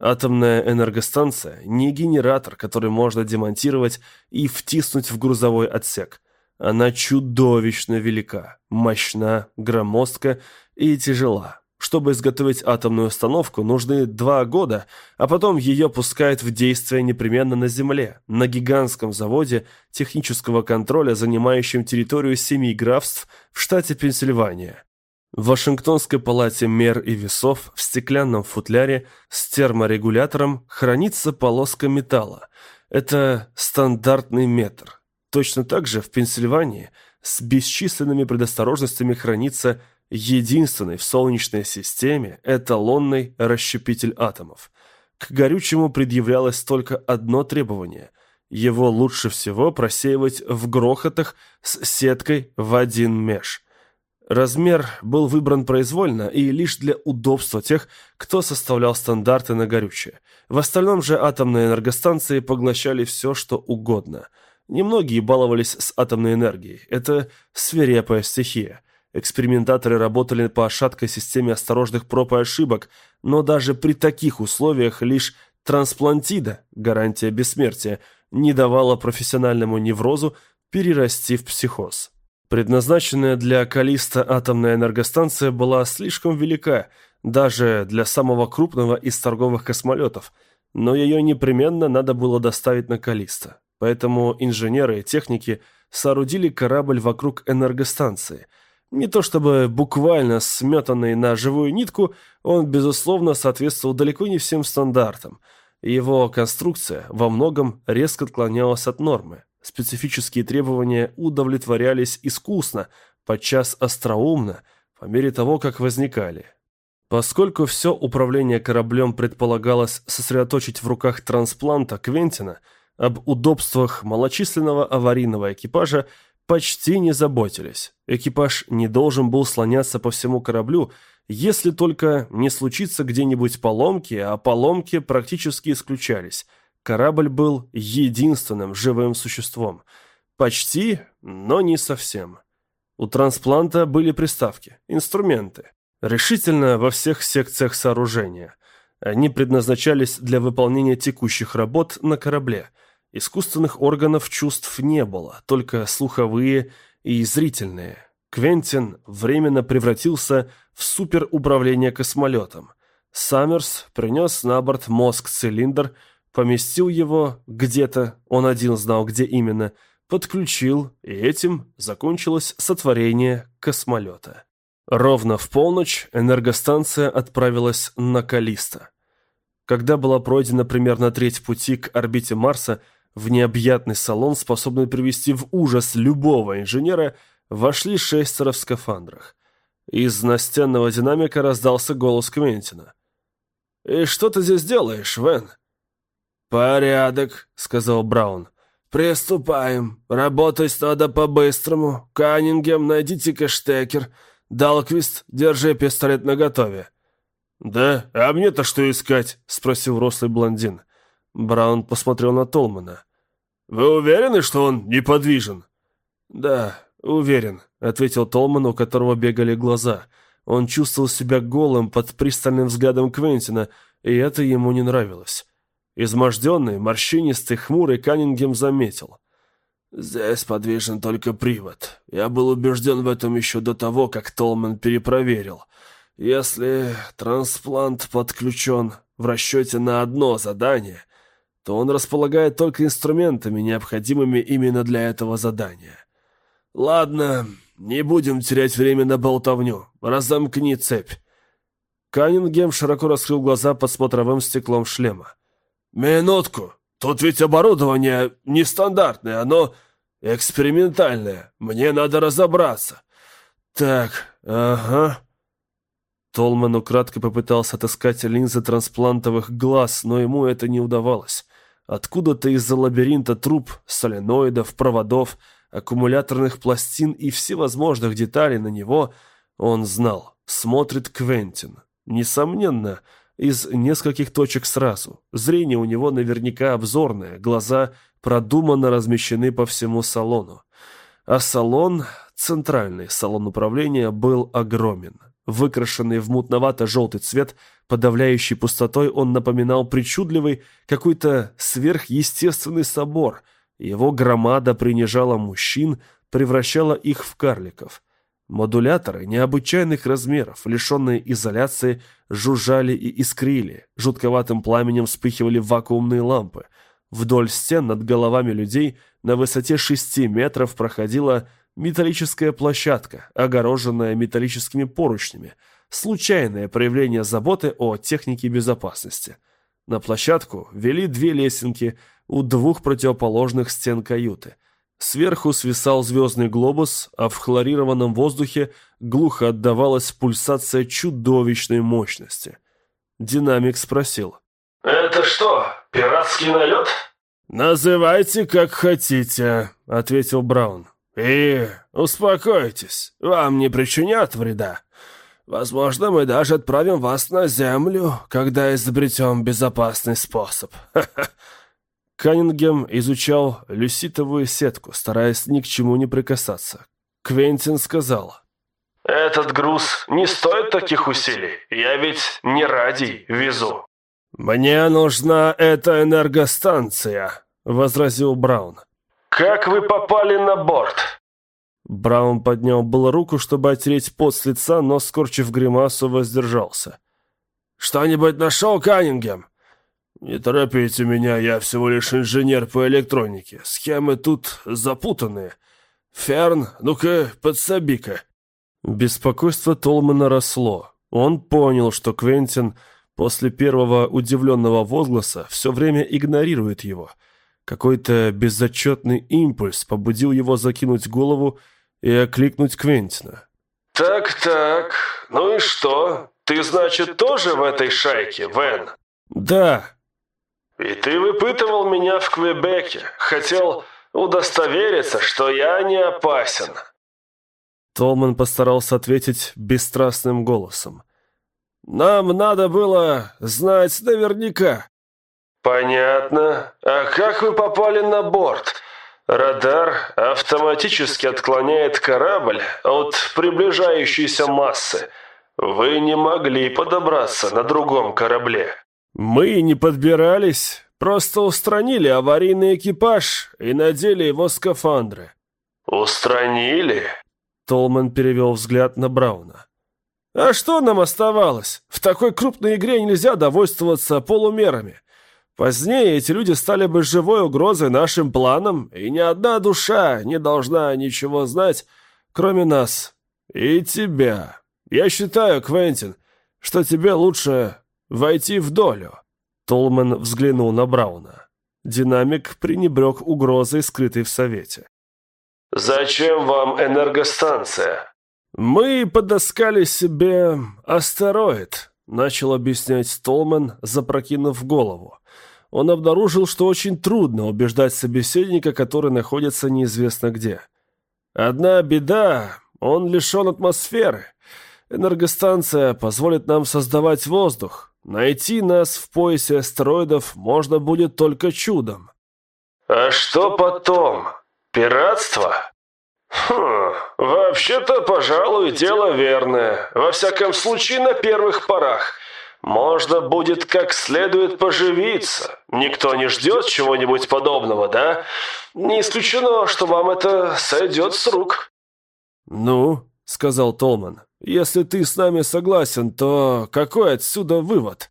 Speaker 1: Атомная энергостанция – не генератор, который можно демонтировать и втиснуть в грузовой отсек – она чудовищно велика, мощна, громоздка и тяжела. Чтобы изготовить атомную установку, нужны два года, а потом ее пускают в действие непременно на Земле, на гигантском заводе технического контроля, занимающем территорию семи графств в штате Пенсильвания. В Вашингтонской палате мер и весов в стеклянном футляре с терморегулятором хранится полоска металла. Это стандартный метр. Точно так же в Пенсильвании с бесчисленными предосторожностями хранится единственный в Солнечной системе эталонный расщепитель атомов. К горючему предъявлялось только одно требование – его лучше всего просеивать в грохотах с сеткой в один меж. Размер был выбран произвольно и лишь для удобства тех, кто составлял стандарты на горючее. В остальном же атомные энергостанции поглощали все, что угодно – Немногие баловались с атомной энергией. Это свирепая стихия. Экспериментаторы работали по шаткой системе осторожных проб и ошибок, но даже при таких условиях лишь трансплантида, гарантия бессмертия, не давала профессиональному неврозу перерасти в психоз. Предназначенная для Калиста атомная энергостанция была слишком велика, даже для самого крупного из торговых космолетов, но ее непременно надо было доставить на Калиста. Поэтому инженеры и техники соорудили корабль вокруг энергостанции. Не то чтобы буквально сметанный на живую нитку, он, безусловно, соответствовал далеко не всем стандартам. Его конструкция во многом резко отклонялась от нормы. Специфические требования удовлетворялись искусно, подчас остроумно, по мере того, как возникали. Поскольку все управление кораблем предполагалось сосредоточить в руках транспланта Квентина – об удобствах малочисленного аварийного экипажа почти не заботились. Экипаж не должен был слоняться по всему кораблю, если только не случится где-нибудь поломки, а поломки практически исключались. Корабль был единственным живым существом. Почти, но не совсем. У транспланта были приставки, инструменты. Решительно во всех секциях сооружения. Они предназначались для выполнения текущих работ на корабле – Искусственных органов чувств не было, только слуховые и зрительные. Квентин временно превратился в суперуправление космолетом. Саммерс принес на борт мозг-цилиндр, поместил его где-то, он один знал, где именно, подключил, и этим закончилось сотворение космолета. Ровно в полночь энергостанция отправилась на Калиста. Когда была пройдена примерно треть пути к орбите Марса, в необъятный салон, способный привести в ужас любого инженера, вошли шестеро в скафандрах. Из настенного динамика раздался голос Квентина. «И что ты здесь делаешь, Вен?» «Порядок», — сказал Браун. «Приступаем. Работать надо по-быстрому. Каннингем, найдите-ка. Далквист, держи пистолет наготове». «Да? А мне-то что искать?» — спросил рослый блондин. Браун посмотрел на Толмана.
Speaker 2: «Вы уверены, что он неподвижен?»
Speaker 1: «Да, уверен», — ответил Толман, у которого бегали глаза. Он чувствовал себя голым под пристальным взглядом Квентина, и это ему не нравилось. Изможденный, морщинистый, хмурый Каннингем заметил. «Здесь подвижен только привод. Я был убежден в этом еще до того, как Толман перепроверил. Если трансплант подключен в расчете на одно задание, то он располагает только инструментами, необходимыми именно для этого задания. Ладно, не будем терять время на болтовню. Разомкни цепь». Каннингем широко раскрыл глаза под смотровым стеклом шлема. «Минутку. Тут ведь оборудование нестандартное, оно экспериментальное. Мне надо разобраться. Так, ага». Толман украдкой попытался отыскать линзы трансплантовых глаз, но ему это не удавалось. Откуда-то из-за лабиринта труб, соленоидов, проводов, аккумуляторных пластин и всевозможных деталей на него он знал. Смотрит Квентин. Несомненно, из нескольких точек сразу. Зрение у него наверняка обзорное, глаза продуманно размещены по всему салону. А салон, центральный салон управления, был огромен. Выкрашенный в мутновато-желтый цвет, подавляющий пустотой, он напоминал причудливый какой-то сверхъестественный собор. Его громада принижала мужчин, превращала их в карликов. Модуляторы необычайных размеров, лишенные изоляции, жужжали и искрили, жутковатым пламенем вспыхивали вакуумные лампы. Вдоль стен над головами людей на высоте шести метров проходила металлическая площадка, огороженная металлическими поручнями, случайное проявление заботы о технике безопасности. На площадку вели две лесенки у двух противоположных стен каюты – Сверху свисал звездный глобус, а в хлорированном воздухе глухо отдавалась пульсация чудовищной мощности. Динамик спросил.
Speaker 3: «Это что, пиратский налет?»
Speaker 2: «Называйте, как хотите», — ответил Браун. «И успокойтесь, вам не причинят вреда. Возможно, мы даже отправим вас на Землю, когда изобретем безопасный способ.
Speaker 1: Каннингем изучал люситовую сетку, стараясь ни к чему не прикасаться. Квентин сказал.
Speaker 3: «Этот груз не стоит таких усилий. Я ведь не ради везу».
Speaker 2: «Мне нужна эта энергостанция», — возразил Браун.
Speaker 3: «Как вы попали на борт?»
Speaker 1: Браун поднял было руку, чтобы отереть пот с лица, но, скорчив гримасу, воздержался.
Speaker 2: «Что-нибудь нашел, Каннингем?» «Не торопите меня, я всего лишь инженер по электронике. Схемы тут запутанные. Ферн, ну-ка, подсоби-ка».
Speaker 1: Беспокойство Толмана росло. Он понял, что Квентин после первого удивленного возгласа все время игнорирует его. Какой-то безотчетный импульс побудил его закинуть голову и окликнуть Квентина.
Speaker 3: «Так-так, ну и что? Ты, значит, тоже в этой шайке, Вен?»
Speaker 2: «Да»,
Speaker 3: и ты выпытывал меня в Квебеке, хотел удостовериться, что я не опасен».
Speaker 1: Толман постарался ответить бесстрастным голосом.
Speaker 2: «Нам надо было знать наверняка».
Speaker 3: «Понятно. А как вы попали на борт?» Радар автоматически отклоняет корабль от приближающейся массы. Вы не могли подобраться на другом корабле.
Speaker 2: «Мы не подбирались, просто устранили аварийный экипаж и надели его скафандры».
Speaker 3: «Устранили?»
Speaker 1: Толман перевел взгляд на Брауна.
Speaker 2: «А что нам оставалось? В такой крупной игре нельзя довольствоваться полумерами. Позднее эти люди стали бы живой угрозой нашим планам, и ни одна душа не должна ничего знать, кроме нас и тебя. Я считаю, Квентин, что тебе лучше «Войти в долю!»
Speaker 1: Толман взглянул на Брауна. Динамик пренебрег угрозой, скрытой в Совете.
Speaker 3: «Зачем вам энергостанция?»
Speaker 2: «Мы подоскали себе астероид», — начал объяснять Толман, запрокинув голову. Он обнаружил, что очень трудно убеждать собеседника, который находится неизвестно где. «Одна беда, он лишен атмосферы. Энергостанция позволит нам создавать воздух,
Speaker 1: Найти нас в поясе астероидов можно будет только чудом.
Speaker 3: А что потом? Пиратство? Хм, вообще-то, пожалуй, дело верное. Во всяком случае, на первых порах. Можно будет как следует поживиться. Никто не ждет чего-нибудь подобного, да? Не исключено, что вам это сойдет с рук.
Speaker 1: Ну, сказал Толман, если ты с нами согласен, то какой отсюда вывод?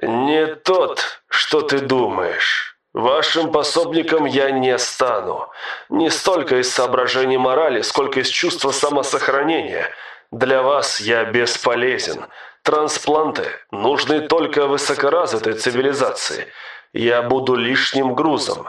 Speaker 3: Не тот, что ты думаешь. Вашим пособником я не стану. Не столько из соображений морали, сколько из чувства самосохранения. Для вас я бесполезен. Транспланты нужны только высокоразвитой цивилизации. Я буду лишним грузом.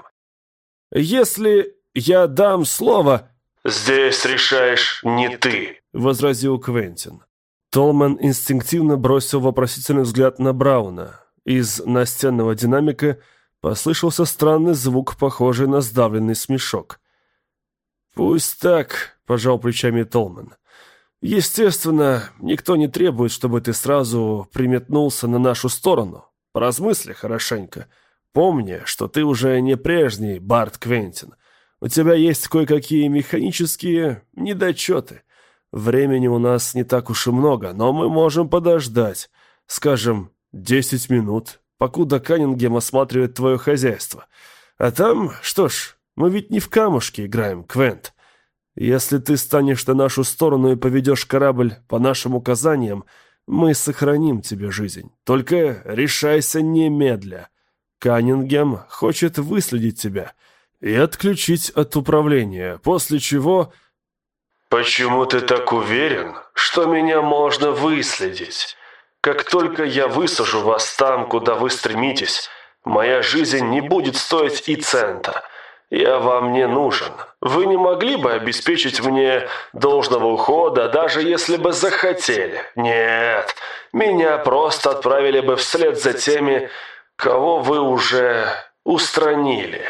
Speaker 1: Если я дам слово...
Speaker 3: Здесь решаешь не ты,
Speaker 1: возразил Квентин. Толман инстинктивно бросил вопросительный взгляд на Брауна. Из настенного динамика послышался странный звук, похожий на сдавленный смешок. «Пусть так», — пожал плечами Толман. Естественно, никто не требует, чтобы ты сразу приметнулся на нашу сторону. Поразмысли хорошенько. Помни, что ты уже не прежний Барт Квентин. У тебя есть кое-какие механические недочеты. Времени у нас не так уж и много, но мы можем подождать. Скажем, десять минут, покуда Каннингем осматривает твое хозяйство. А там, что ж, мы ведь не в камушке играем, Квент. Если ты станешь на нашу сторону и поведешь корабль по нашим указаниям, мы сохраним тебе жизнь. Только решайся немедля. Каннингем хочет выследить тебя и отключить от управления, после чего...
Speaker 3: «Почему ты так уверен, что меня можно выследить? Как только я высажу вас там, куда вы стремитесь, моя жизнь не будет стоить и цента». Я вам не нужен. Вы не могли бы обеспечить мне должного ухода, даже если бы захотели? Нет, меня просто отправили бы вслед за теми, кого вы уже устранили.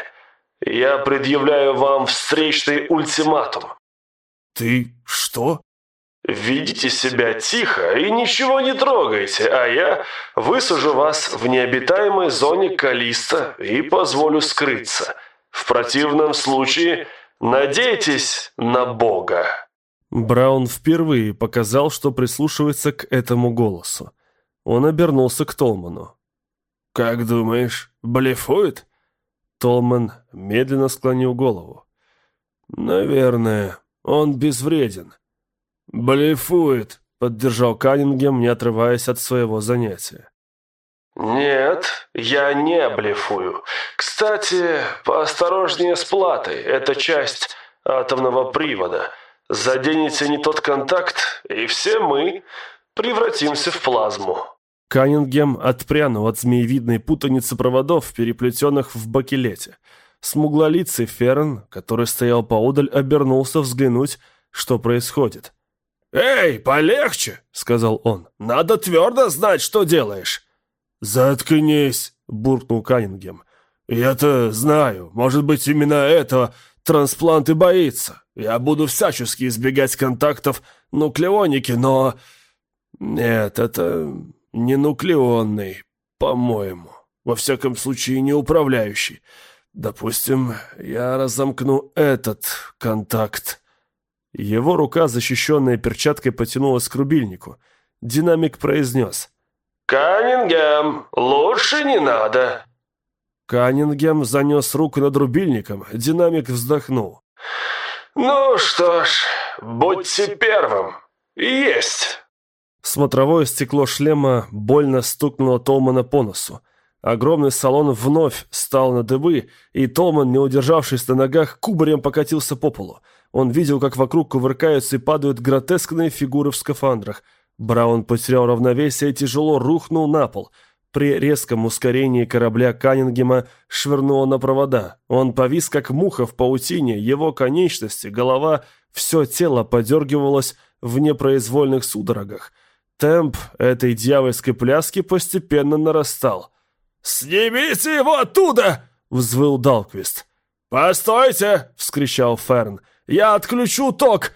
Speaker 3: Я предъявляю вам встречный ультиматум».
Speaker 1: «Ты что?»
Speaker 3: «Ведите себя тихо и ничего не трогайте, а я высажу вас в необитаемой зоне Калиста и позволю скрыться». В противном случае надейтесь на Бога».
Speaker 1: Браун впервые показал, что прислушивается к этому голосу. Он обернулся к Толману. «Как думаешь, блефует?» Толман медленно склонил голову. «Наверное, он безвреден». «Блефует», — поддержал Каннингем, не отрываясь от своего занятия.
Speaker 3: «Нет, я не блефую. Кстати, поосторожнее с платой. Это часть атомного привода. Заденете не тот контакт, и все мы превратимся в плазму».
Speaker 1: Каннингем отпрянул от змеевидной путаницы проводов, переплетенных в бакелете. Смуглолицый Ферн, который стоял поодаль, обернулся взглянуть, что происходит. «Эй, полегче!» — сказал он. «Надо твердо знать, что делаешь!» «Заткнись!» – буркнул Каннингем. «Я-то знаю. Может быть, именно этого трансплант и боится. Я буду всячески избегать контактов нуклеоники, но... Нет, это не нуклеонный, по-моему. Во всяком случае, не управляющий. Допустим, я разомкну этот контакт». Его рука, защищенная перчаткой, потянулась к рубильнику. Динамик произнес –
Speaker 3: «Каннингем, лучше не надо!»
Speaker 1: Каннингем занес руку над рубильником, динамик вздохнул.
Speaker 3: «Ну что ж, будьте первым. Есть!»
Speaker 1: Смотровое стекло шлема больно стукнуло Толмана по носу. Огромный салон вновь стал на дыбы, и Толман, не удержавшись на ногах, кубарем покатился по полу. Он видел, как вокруг кувыркаются и падают гротескные фигуры в скафандрах – Браун потерял равновесие и тяжело рухнул на пол. При резком ускорении корабля Каннингема швырнуло на провода. Он повис, как муха в паутине, его конечности, голова, все тело подергивалось в непроизвольных судорогах. Темп этой дьявольской пляски постепенно нарастал. «Снимите его оттуда!» — взвыл Далквист. «Постойте!» — вскричал Ферн. «Я отключу ток!»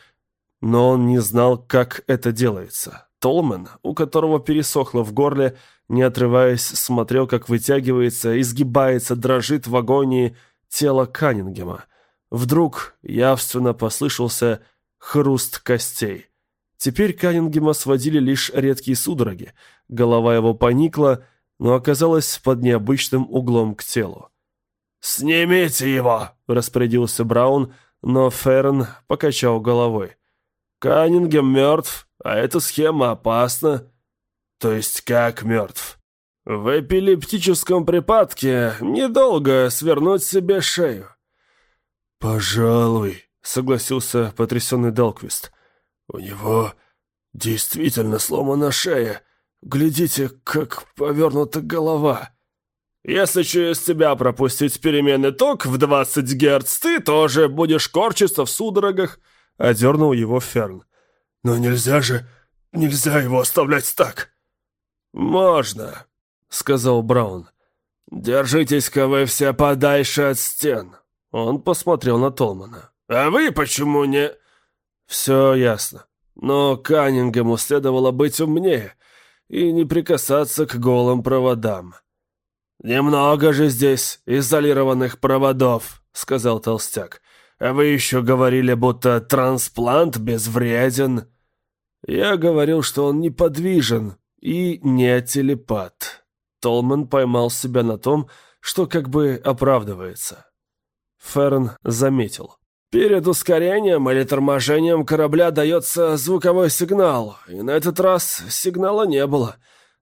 Speaker 1: Но он не знал, как это делается. Толмен, у которого пересохло в горле, не отрываясь, смотрел, как вытягивается, изгибается, дрожит в агонии тело Каннингема. Вдруг явственно послышался хруст костей. Теперь Каннингема сводили лишь редкие судороги. Голова его поникла, но оказалась под необычным углом к телу.
Speaker 2: «Снимите его!»
Speaker 1: – распорядился Браун, но Ферн покачал головой. «Каннингем мертв, а эта схема опасна».
Speaker 2: «То есть как мертв?»
Speaker 1: «В эпилептическом припадке недолго свернуть себе шею».
Speaker 2: «Пожалуй», — согласился потрясенный Делквист. «У него действительно сломана шея. Глядите, как повернута голова».
Speaker 1: «Если через тебя пропустить переменный ток в 20 Герц, ты тоже будешь корчиться в судорогах», — одернул его Ферн.
Speaker 2: «Но нельзя же, нельзя его оставлять так».
Speaker 1: «Можно», — сказал Браун. «Держитесь-ка вы все подальше от стен». Он посмотрел на Толмана. «А вы почему не...» «Все ясно. Но Каннингему следовало быть умнее и не прикасаться к голым проводам». «Немного же здесь изолированных проводов», — сказал толстяк. «А вы еще говорили, будто трансплант безвреден». «Я говорил, что он неподвижен и не телепат». Толман поймал себя на том, что как бы оправдывается. Ферн заметил. Перед ускорением или торможением корабля дается звуковой сигнал, и на этот раз сигнала не было.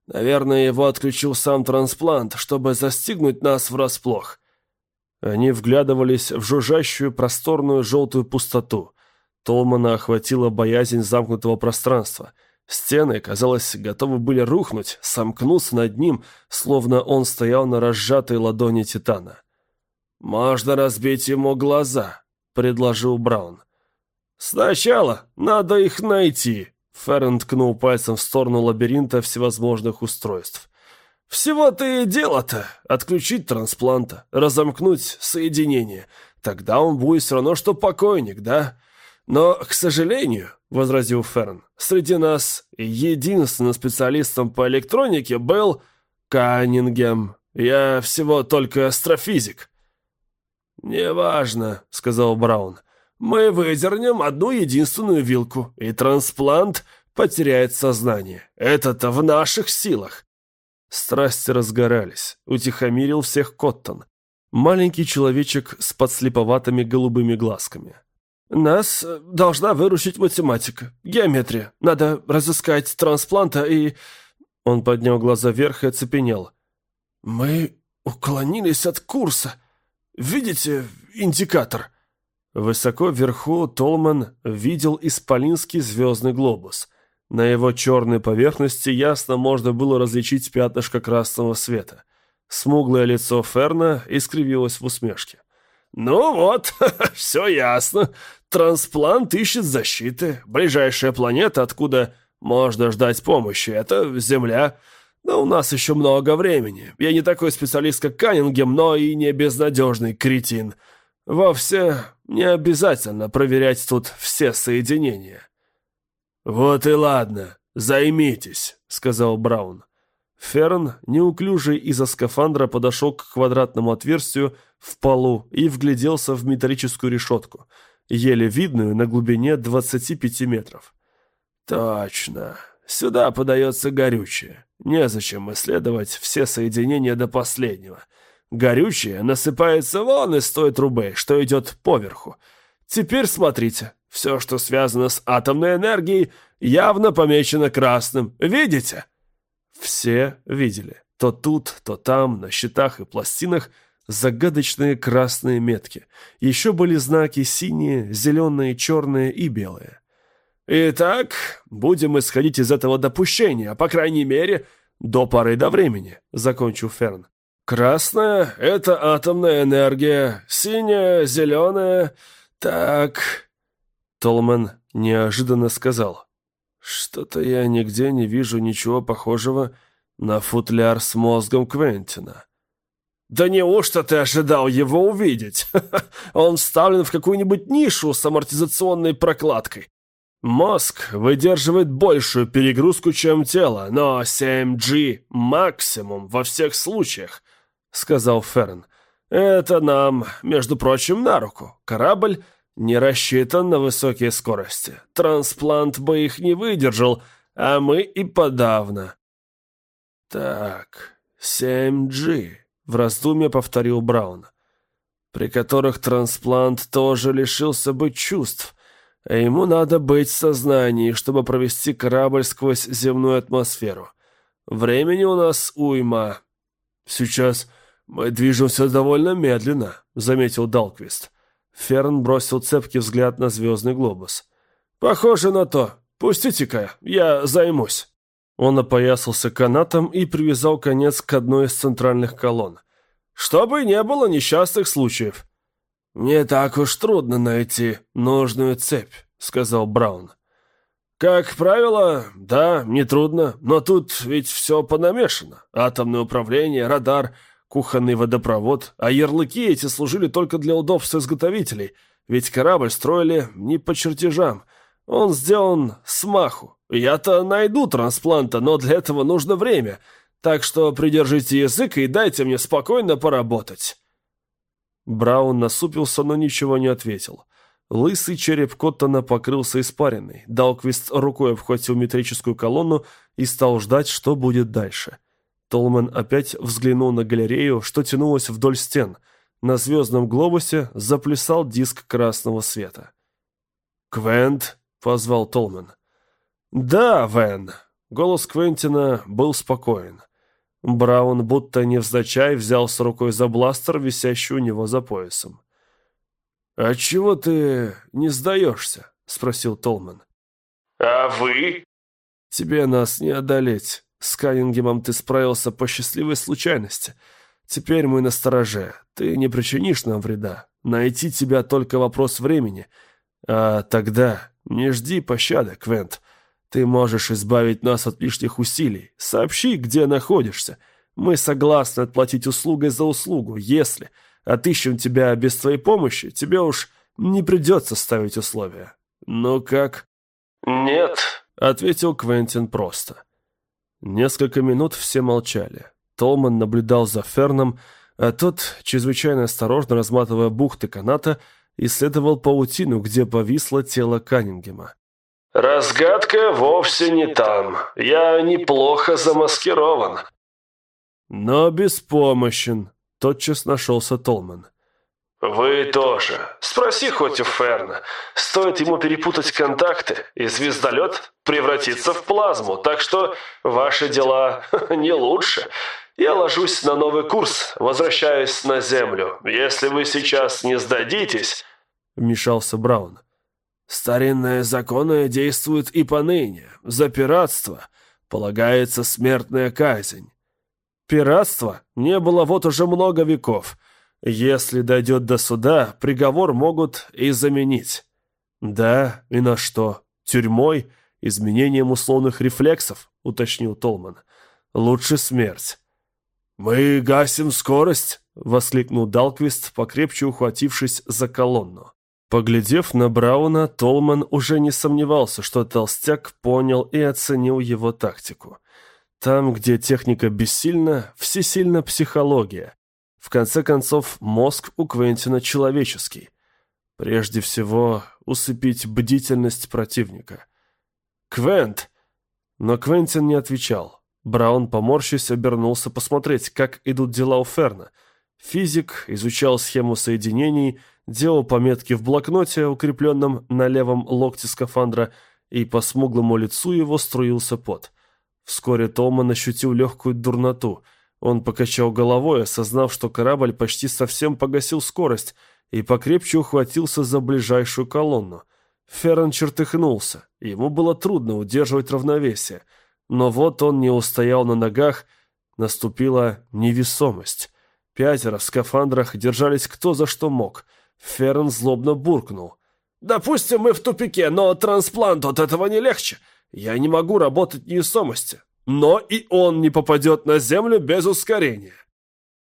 Speaker 1: Наверное, его отключил сам трансплант, чтобы застигнуть нас врасплох. Они вглядывались в жужжащую просторную желтую пустоту. Толмана охватила боязнь замкнутого пространства. Стены, казалось, готовы были рухнуть, сомкнуться над ним, словно он стоял на разжатой ладони Титана. «Можно разбить ему глаза», — предложил Браун. «Сначала надо их найти», — Феррен ткнул пальцем в сторону лабиринта всевозможных устройств. «Всего-то и дело-то — отключить транспланта, разомкнуть соединение. Тогда он будет все равно, что покойник, да? Но, к сожалению, — возразил Ферн, — среди нас единственным специалистом по электронике был Каннингем. Я всего только астрофизик». «Неважно», — сказал Браун. «Мы выдернем одну единственную вилку, и трансплант потеряет сознание. Это-то в наших силах». Страсти разгорались. Утихомирил всех Коттон. Маленький человечек с подслеповатыми голубыми глазками. «Нас должна выручить математика, геометрия. Надо разыскать транспланта и...» Он поднял глаза вверх и оцепенел. «Мы уклонились от курса», Видите индикатор?» Высоко вверху Толман видел исполинский звездный глобус. На его черной поверхности ясно можно было различить пятнышко красного света. Смуглое лицо Ферна искривилось в усмешке. «Ну вот, все ясно. Трансплант ищет защиты. Ближайшая планета, откуда можно ждать помощи, это Земля. Но у нас еще много времени. Я не такой специалист, как Каннингем, но и не безнадежный кретин. Вовсе не обязательно проверять тут все соединения». «Вот и ладно, займитесь», — сказал Браун. Ферн, неуклюжий из-за скафандра, подошел к квадратному отверстию в полу и вгляделся в металлическую решетку, еле видную на глубине 25 метров. «Точно, Сюда подается горючее. Незачем исследовать все соединения до последнего. Горючее насыпается вон из той трубы, что идет поверху. Теперь смотрите, все, что связано с атомной энергией, явно помечено красным. Видите? Все видели. То тут, то там, на щитах и пластинах загадочные красные метки. Еще были знаки синие, зеленые, черные и белые. «Итак, будем исходить из этого допущения, по крайней мере, до поры до времени», — закончил Ферн. «Красная — это атомная энергия, синяя, зеленая... Так...» Толман неожиданно сказал. «Что-то я нигде не вижу ничего похожего на футляр с мозгом Квентина». «Да неужто ты ожидал его увидеть? Он вставлен в какую-нибудь нишу с амортизационной прокладкой.
Speaker 2: Мозг выдерживает большую перегрузку, чем тело, но 7G – максимум во всех случаях», — сказал Ферн. «Это нам, между прочим, на руку. Корабль не рассчитан на высокие скорости. Трансплант бы их не выдержал, а мы и подавно». «Так, 7G», — в раздумье повторил Браун, «при которых трансплант тоже лишился бы чувств». А ему надо быть в сознании, чтобы провести корабль сквозь земную атмосферу. Времени у нас уйма. Сейчас мы движемся довольно медленно, заметил Далквист. Ферн бросил цепкий взгляд на звездный глобус. Похоже на то. Пустите-ка, я займусь. Он опоясался канатом и привязал конец к одной из центральных колонн. Чтобы не было несчастных случаев. «Не так уж трудно найти нужную цепь», — сказал Браун. «Как правило, да, нетрудно, но тут ведь все понамешано. Атомное управление, радар, кухонный водопровод, а ярлыки эти служили только для удобства изготовителей, ведь корабль строили не по чертежам. Он сделан с маху. Я-то найду транспланта, но для этого нужно время, так что придержите язык и дайте мне спокойно поработать». Браун насупился, но ничего не ответил. Лысый череп Коттона покрылся испариной. Далквист рукой обхватил метрическую колонну и стал ждать, что будет дальше. Толман опять взглянул на галерею, что тянулась вдоль стен. На звездном глобусе заплясал диск красного света. «Квент?» — позвал Толман. «Да, Вен». Голос Квентина был спокоен. Браун будто невзначай взялся рукой за бластер, висящий у него за поясом. «А чего ты не сдаешься?» — спросил Толман.
Speaker 3: «А вы?»
Speaker 2: «Тебе нас не одолеть. С Каннингемом ты справился по счастливой случайности. Теперь мы на стороже. Ты не причинишь нам вреда. Найти тебя только вопрос времени. А тогда не жди пощады, Квент. Ты можешь избавить нас от лишних усилий. Сообщи, где находишься. Мы согласны отплатить услугой за услугу, если отыщем тебя без твоей помощи, тебе уж не придется ставить условия. Ну как?»
Speaker 3: «Нет», —
Speaker 2: ответил Квентин просто. Несколько минут все молчали. Толман наблюдал за Ферном, а тот, чрезвычайно осторожно разматывая бухты каната, исследовал паутину, где повисло тело Каннингема.
Speaker 3: «Разгадка вовсе не там. Я неплохо замаскирован».
Speaker 2: «Но беспомощен», — тотчас нашелся Толман.
Speaker 3: «Вы тоже. Спроси хоть у Ферна. Стоит ему перепутать контакты, и звездолет превратится в плазму, так что ваши дела не лучше. Я ложусь на новый курс, возвращаюсь на Землю. Если вы сейчас не сдадитесь...»
Speaker 2: — вмешался Браун. Старинные законы действуют и поныне. За пиратство полагается смертная казнь. Пиратства не было вот уже много веков. Если дойдет до суда, приговор могут и заменить. Да, и на что? Тюрьмой? Изменением условных рефлексов, уточнил Толман. Лучше смерть. «Мы гасим скорость!» — воскликнул Далквист, покрепче ухватившись за колонну. Поглядев на Брауна, Толман уже не сомневался, что толстяк понял и оценил его тактику. Там, где техника бессильна, всесильна психология. В конце концов, мозг у Квентина человеческий. Прежде всего, усыпить бдительность противника. «Квент!» Но Квентин не отвечал. Браун, поморщись, обернулся посмотреть, как идут дела у Ферна. Физик изучал схему соединений – делал пометки в блокноте, укрепленном на левом локте скафандра, и по смуглому лицу его струился пот. Вскоре Толман ощутил легкую дурноту. Он покачал головой, осознав, что корабль почти совсем погасил скорость, и покрепче ухватился за ближайшую колонну. Феррон чертыхнулся. Ему было трудно удерживать равновесие. Но вот он не устоял на ногах, наступила невесомость. Пятеро в скафандрах держались кто за что мог — Ферн злобно буркнул. «Допустим, мы в тупике, но трансплант от этого не легче. Я не могу работать невесомости. Но и он не попадет на Землю без ускорения».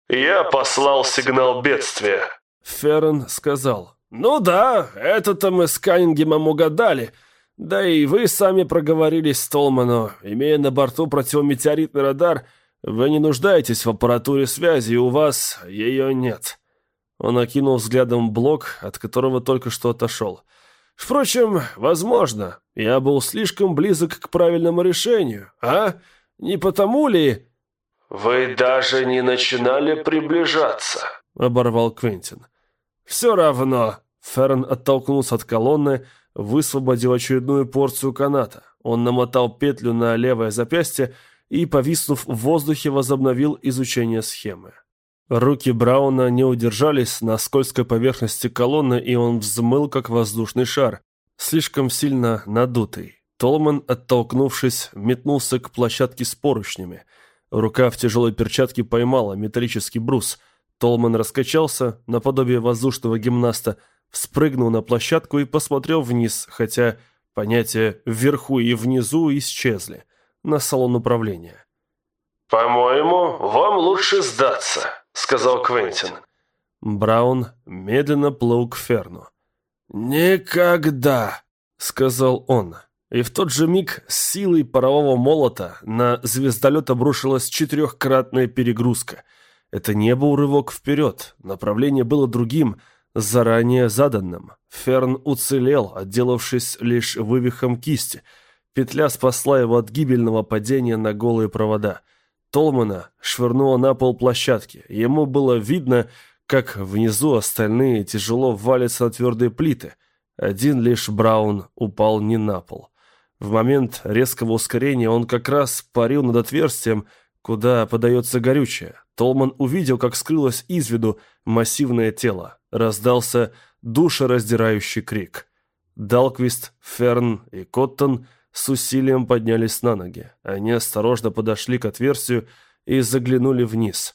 Speaker 3: «Я послал сигнал бедствия», —
Speaker 2: Ферн сказал. «Ну да, это-то мы с Каннингемом угадали.
Speaker 1: Да и вы сами проговорились Столману. Имея на борту противометеоритный радар, вы не нуждаетесь в аппаратуре связи, и у вас ее нет». Он окинул взглядом блок, от которого только что отошел. «Впрочем, возможно, я был слишком близок к правильному решению, а? Не потому ли...»
Speaker 3: «Вы даже не начинали приближаться», — оборвал Квентин.
Speaker 1: «Все равно», — Ферн оттолкнулся от колонны, высвободил очередную порцию каната. Он намотал петлю на левое запястье и, повиснув в воздухе, возобновил изучение схемы. Руки Брауна не удержались на скользкой поверхности колонны, и он взмыл, как воздушный шар, слишком сильно надутый. Толман, оттолкнувшись, метнулся к площадке с поручнями. Рука в тяжелой перчатке поймала металлический брус. Толман раскачался, наподобие воздушного гимнаста, спрыгнул на площадку и посмотрел вниз, хотя понятия «вверху» и «внизу» исчезли, на салон управления.
Speaker 3: «По-моему, вам лучше сдаться», сказал Квентин.
Speaker 1: Браун медленно плыл к Ферну. «Никогда!» — сказал он. И в тот же миг с силой парового молота на звездолет обрушилась четырехкратная перегрузка. Это не был рывок вперед, направление было другим, заранее заданным. Ферн уцелел, отделавшись лишь вывихом кисти. Петля спасла его от гибельного падения на голые провода — Толмана швырнуло на пол площадки. Ему было видно, как внизу остальные тяжело валятся на твердые плиты. Один лишь Браун упал не на пол. В момент резкого ускорения он как раз парил над отверстием, куда подается горючее. Толман увидел, как скрылось из виду массивное тело. Раздался душераздирающий крик. Далквист, Ферн и Коттон – с усилием поднялись на ноги. Они осторожно подошли к отверстию и заглянули вниз.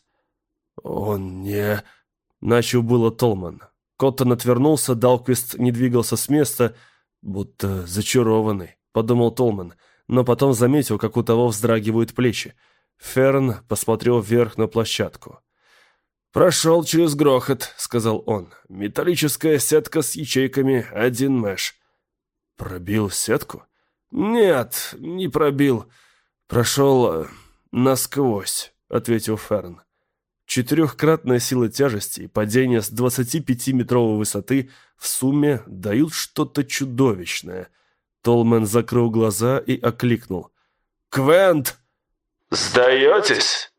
Speaker 1: «Он не...» — начал было Толман. Коттон отвернулся, Далквист не двигался с места, будто зачарованный, подумал Толман, но потом заметил, как у того вздрагивают плечи. Ферн посмотрел вверх на площадку. «Прошел через грохот», — сказал он. «Металлическая сетка с ячейками, один мэш». «Пробил сетку?» «Нет, не пробил. Прошел э, насквозь», — ответил Ферн. Четырехкратная сила тяжести и падение с 25-метровой высоты в сумме дают что-то чудовищное. Толмен закрыл глаза и окликнул. «Квент!»
Speaker 3: «Сдаетесь?»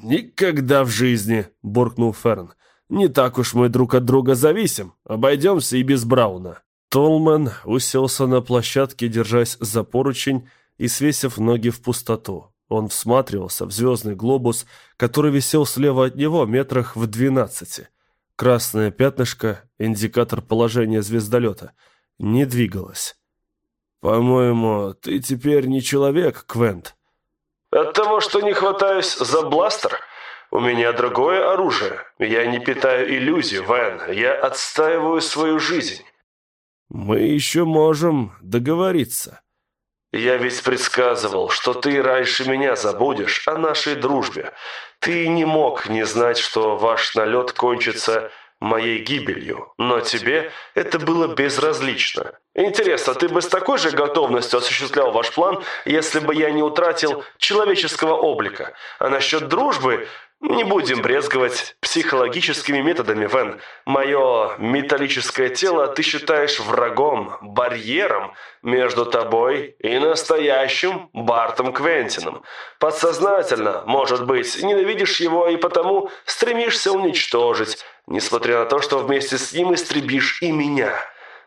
Speaker 1: «Никогда в жизни», — буркнул Ферн. «Не так уж мы друг от друга зависим. Обойдемся и без Брауна». Толман уселся на площадке, держась за поручень и свесив ноги в пустоту. Он всматривался в звездный глобус, который висел слева от него метрах в двенадцати. Красное пятнышко, индикатор положения звездолета, не двигалось. «По-моему, ты теперь не человек, Квент».
Speaker 3: «От того, что не хватаюсь за бластер, у меня другое оружие. Я не питаю иллюзий, Вэн. Я отстаиваю свою жизнь».
Speaker 1: Мы еще можем договориться.
Speaker 3: Я ведь предсказывал, что ты раньше меня забудешь о нашей дружбе. Ты не мог не знать, что ваш налет кончится моей гибелью, но тебе это было безразлично. Интересно, ты бы с такой же готовностью осуществлял ваш план, если бы я не утратил человеческого облика? А насчет дружбы не будем брезговать психологическими методами, Вен. Мое металлическое тело ты считаешь врагом, барьером между тобой и настоящим Бартом Квентином. Подсознательно, может быть, ненавидишь его и потому стремишься уничтожить, несмотря на то, что вместе с ним истребишь и меня.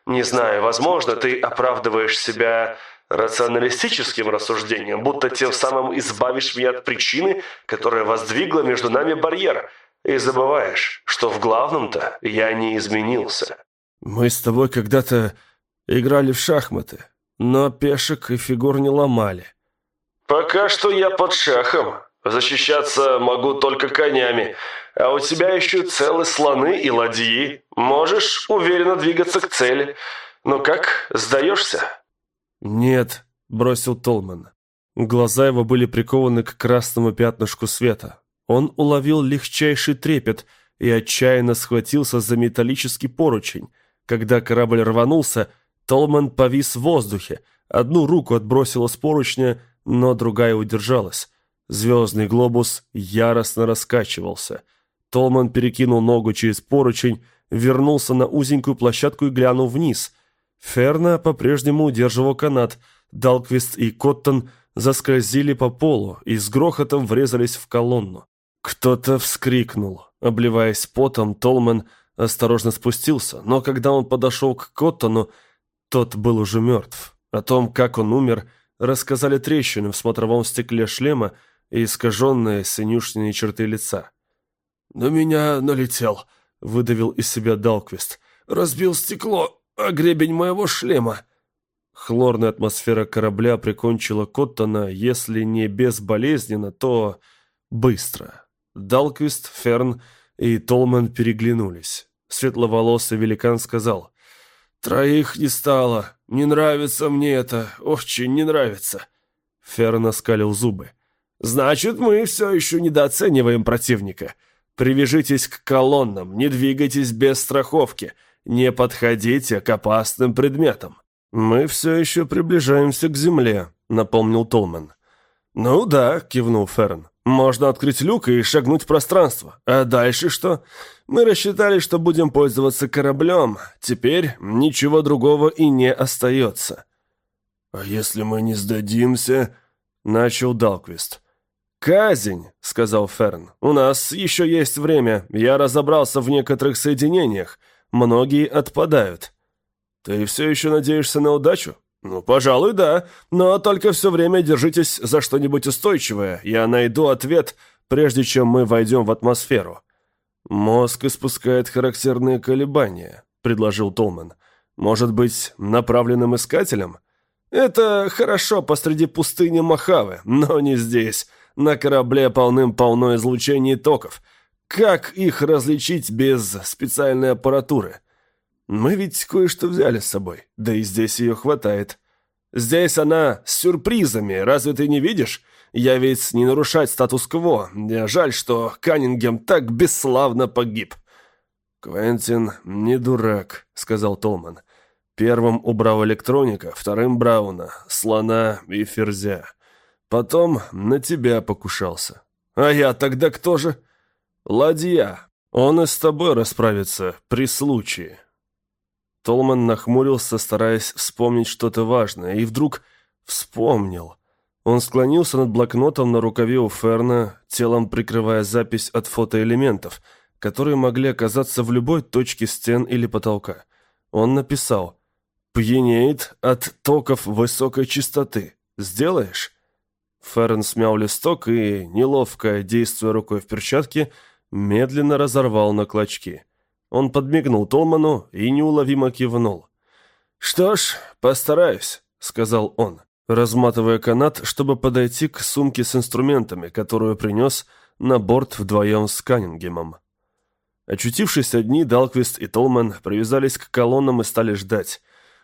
Speaker 3: Не знаю, возможно, ты оправдываешь себя рационалистическим рассуждением, будто тем самым избавишь меня от причины, которая воздвигла между нами барьер, и забываешь, что в главном-то я не изменился.
Speaker 1: Мы с тобой когда-то играли в шахматы, но пешек и фигур не ломали.
Speaker 3: Пока что я под шахом. Защищаться могу только конями, а у тебя еще целые слоны и ладьи. Можешь уверенно двигаться к цели. Ну как, сдаешься?»
Speaker 1: «Нет», — бросил Толман. Глаза его были прикованы к красному пятнышку света. Он уловил легчайший трепет и отчаянно схватился за металлический поручень. Когда корабль рванулся, Толман повис в воздухе, Одну руку отбросила с поручня, но другая удержалась. Звездный глобус яростно раскачивался. Толман перекинул ногу через поручень, вернулся на узенькую площадку и глянул вниз. Ферна по-прежнему удерживал канат. Далквист и Коттон заскользили по полу и с грохотом врезались в колонну. Кто-то вскрикнул. Обливаясь потом, Толман осторожно спустился, но когда он подошел к Коттону, тот был уже мертв. О том, как он умер, рассказали трещины в смотровом стекле шлема и искаженные синюшные черты лица.
Speaker 2: «На меня налетел», — выдавил из себя Далквист. «Разбил стекло, а гребень моего шлема».
Speaker 1: Хлорная атмосфера корабля прикончила Коттона, если не безболезненно, то быстро. Далквист, Ферн и Толман переглянулись. Светловолосый великан сказал, «Троих не стало. Не нравится мне это. Очень не нравится». Ферн оскалил зубы. «Значит, мы все еще недооцениваем противника. Привяжитесь к колоннам, не двигайтесь без страховки, не подходите к опасным предметам». «Мы все еще приближаемся к земле», — напомнил Толман. «Ну да», — кивнул Ферн. «Можно открыть люк и шагнуть в пространство. А дальше что? Мы рассчитали, что будем пользоваться кораблем. Теперь ничего другого и не остается».
Speaker 2: «А если мы не сдадимся?» — начал Далквист.
Speaker 1: «Казнь», — сказал Ферн. «У нас еще есть время. Я разобрался в некоторых соединениях. Многие отпадают». «Ты все еще надеешься на удачу?» «Ну, пожалуй, да. Но только все время держитесь за что-нибудь устойчивое. Я найду ответ, прежде чем мы войдем в атмосферу». «Мозг испускает характерные колебания», — предложил Толман. «Может быть, направленным искателем?» «Это хорошо посреди пустыни Махавы, но не здесь. На корабле полным-полно излучений токов. Как их различить без специальной аппаратуры?» Мы ведь кое-что взяли с собой, да и здесь ее хватает. Здесь она с сюрпризами, разве ты не видишь? Я ведь не нарушать статус-кво. Жаль, что Каннингем так бесславно погиб». «Квентин не дурак», — сказал Толман. «Первым убрал электроника, вторым Брауна, слона и ферзя. Потом на тебя покушался». «А я тогда кто же?» «Ладья. Он и с тобой расправится при случае». Толман нахмурился, стараясь вспомнить что-то важное, и вдруг вспомнил. Он склонился над блокнотом на рукаве у Ферна, телом прикрывая запись от фотоэлементов, которые могли оказаться в любой точке стен или потолка. Он написал «Пьянеет от токов высокой частоты. Сделаешь?» Ферн смял листок и, неловко действуя рукой в перчатке, медленно разорвал на клочки. Он подмигнул Толману и неуловимо кивнул. «Что ж, постараюсь», — сказал он, разматывая канат, чтобы подойти к сумке с инструментами, которую принес на борт вдвоем с Каннингемом. Очутившись одни, Далквист и Толман привязались к колоннам и стали ждать.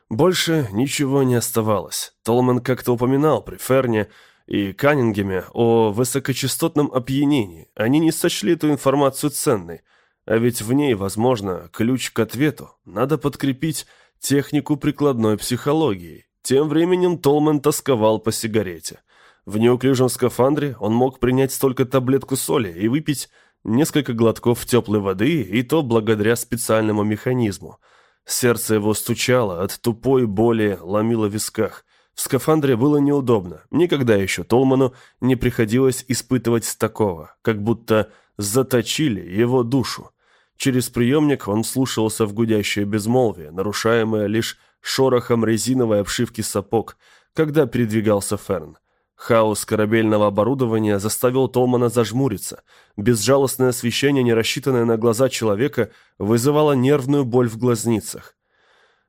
Speaker 1: Больше ничего не оставалось. Толман как-то упоминал при Ферне и Каннингеме о высокочастотном опьянении. Они не сочли эту информацию ценной — а ведь в ней, возможно, ключ к ответу. Надо подкрепить технику прикладной психологии. Тем временем Толман тосковал по сигарете. В неуклюжем скафандре он мог принять только таблетку соли и выпить несколько глотков теплой воды, и то благодаря специальному механизму. Сердце его стучало, от тупой боли ломило в висках. В скафандре было неудобно. Никогда еще Толману не приходилось испытывать такого, как будто заточили его душу. Через приемник он слушался в гудящее безмолвие, нарушаемое лишь шорохом резиновой обшивки сапог, когда передвигался Ферн. Хаос корабельного оборудования заставил Толмана зажмуриться. Безжалостное освещение, не рассчитанное на глаза человека, вызывало нервную боль в глазницах.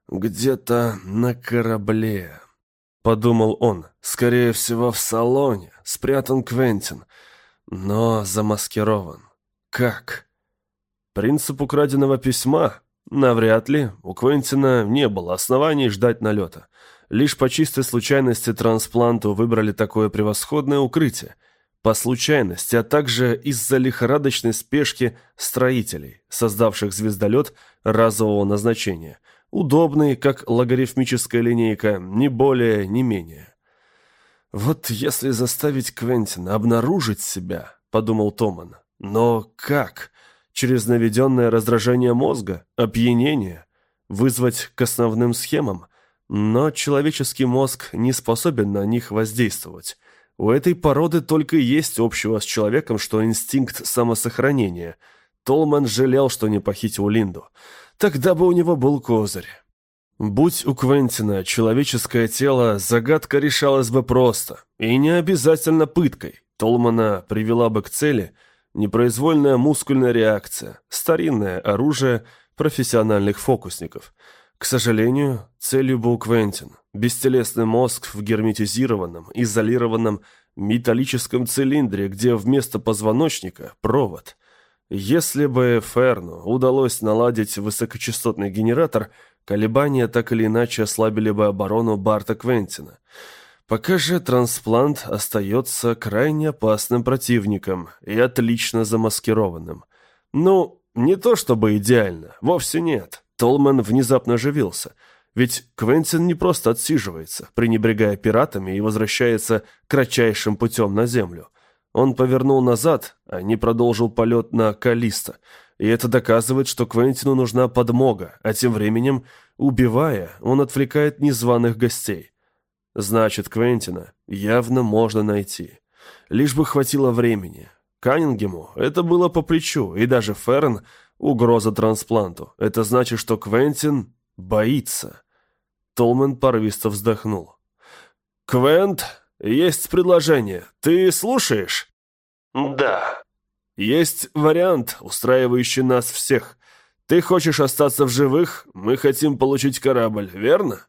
Speaker 1: «Где-то на корабле», — подумал он. «Скорее всего, в салоне. Спрятан Квентин но замаскирован. Как? Принцип украденного письма? Навряд ли. У Квентина не было оснований ждать налета. Лишь по чистой случайности транспланту выбрали такое превосходное укрытие. По случайности, а также из-за лихорадочной спешки строителей, создавших звездолет разового назначения. Удобный, как логарифмическая линейка, ни более, ни менее. «Вот если заставить Квентина обнаружить себя», — подумал Томан. «Но как? Через наведенное раздражение мозга? Опьянение? Вызвать к основным схемам? Но человеческий мозг не способен на них воздействовать. У этой породы только есть общего с человеком, что инстинкт самосохранения. Толман жалел, что не похитил Линду. Тогда бы у него был козырь. Будь у Квентина человеческое тело, загадка решалась бы просто. И не обязательно пыткой. Толмана привела бы к цели непроизвольная мускульная реакция, старинное оружие профессиональных фокусников. К сожалению, целью был Квентин. Бестелесный мозг в герметизированном, изолированном металлическом цилиндре, где вместо позвоночника – провод. Если бы Ферну удалось наладить высокочастотный генератор, колебания так или иначе ослабили бы оборону Барта Квентина. Пока же трансплант остается крайне опасным противником и отлично замаскированным. Ну, не то чтобы идеально, вовсе нет. Толман внезапно оживился. Ведь Квентин не просто отсиживается, пренебрегая пиратами и возвращается кратчайшим путем на Землю. Он повернул назад, а не продолжил полет на Калиста. И это доказывает, что Квентину нужна подмога, а тем временем, убивая, он отвлекает незваных гостей. Значит, Квентина явно можно найти. Лишь бы хватило времени. Каннингему это было по плечу, и даже Ферн – угроза транспланту. Это значит, что Квентин боится. Толмен порывисто вздохнул. «Квент, есть предложение. Ты слушаешь?»
Speaker 3: «Да».
Speaker 1: «Есть вариант, устраивающий нас всех. Ты хочешь остаться в живых, мы хотим получить корабль, верно?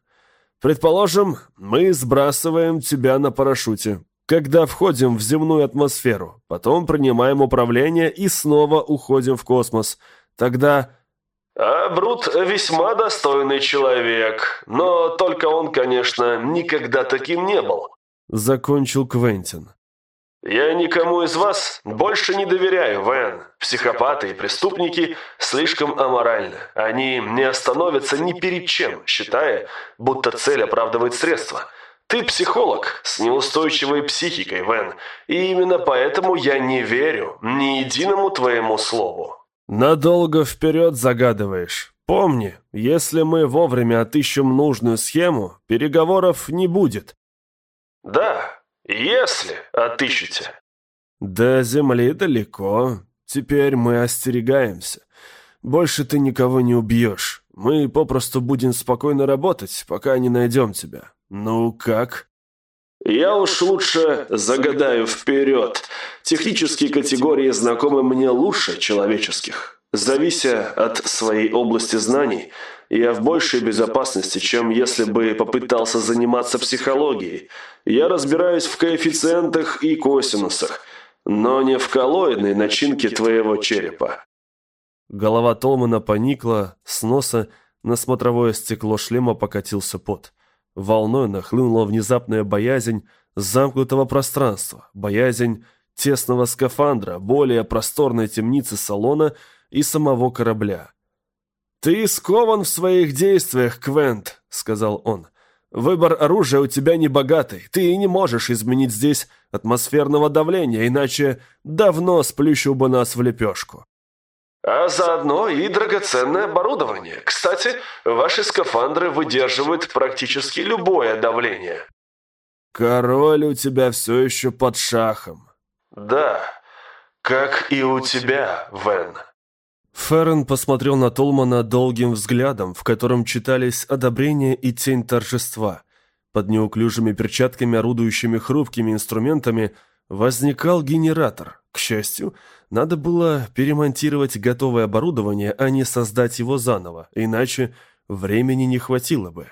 Speaker 1: Предположим, мы сбрасываем тебя на парашюте когда входим в земную атмосферу, потом принимаем управление и снова уходим в космос. Тогда...
Speaker 3: А Брут весьма достойный человек, но только он, конечно, никогда таким не был.
Speaker 1: Закончил Квентин.
Speaker 3: «Я никому из вас больше не доверяю, Вэн. Психопаты и преступники слишком аморальны. Они не остановятся ни перед чем, считая, будто цель оправдывает средства. Ты психолог с неустойчивой психикой, Вен, и именно поэтому я не верю ни единому твоему слову».
Speaker 1: «Надолго вперед загадываешь. Помни, если мы вовремя отыщем нужную схему, переговоров не будет».
Speaker 3: «Да, если отыщете».
Speaker 1: «До земли далеко. Теперь мы остерегаемся. Больше ты никого не убьешь. Мы попросту будем спокойно работать, пока не найдем тебя. «Ну как?»
Speaker 3: «Я уж лучше загадаю вперед. Технические категории знакомы мне лучше человеческих. Завися от своей области знаний, я в большей безопасности, чем если бы попытался заниматься психологией. Я разбираюсь в коэффициентах и косинусах, но не в коллоидной начинке твоего черепа».
Speaker 1: Голова Толмана поникла, с носа на смотровое стекло шлема покатился пот. Волной нахлынула внезапная боязнь замкнутого пространства, боязнь тесного скафандра, более просторной темницы салона и самого корабля. «Ты скован в своих действиях, Квент», — сказал он. «Выбор оружия у тебя не богатый. Ты не можешь изменить здесь атмосферного давления, иначе давно сплющил бы нас в лепешку
Speaker 3: а заодно и драгоценное оборудование. Кстати, ваши скафандры выдерживают практически любое давление.
Speaker 1: Король у тебя все еще под шахом.
Speaker 3: Да, как и у тебя, Вен.
Speaker 1: Феррен посмотрел на Толмана долгим взглядом, в котором читались одобрение и тень торжества. Под неуклюжими перчатками, орудующими хрупкими инструментами, возникал генератор. К счастью, надо было перемонтировать готовое оборудование, а не создать его заново, иначе времени не хватило бы.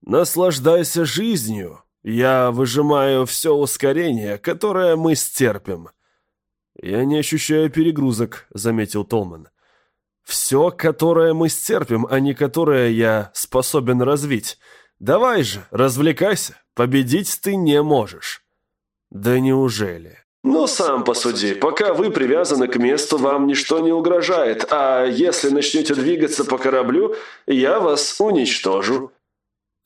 Speaker 1: «Наслаждайся жизнью. Я выжимаю все ускорение, которое мы стерпим». «Я не ощущаю перегрузок», — заметил Толман. «Все, которое мы стерпим, а не которое я способен развить. Давай же, развлекайся. Победить ты не можешь». «Да неужели?»
Speaker 3: Ну, сам посуди. Пока вы привязаны к месту, вам ничто не угрожает. А если начнете двигаться по кораблю, я вас уничтожу».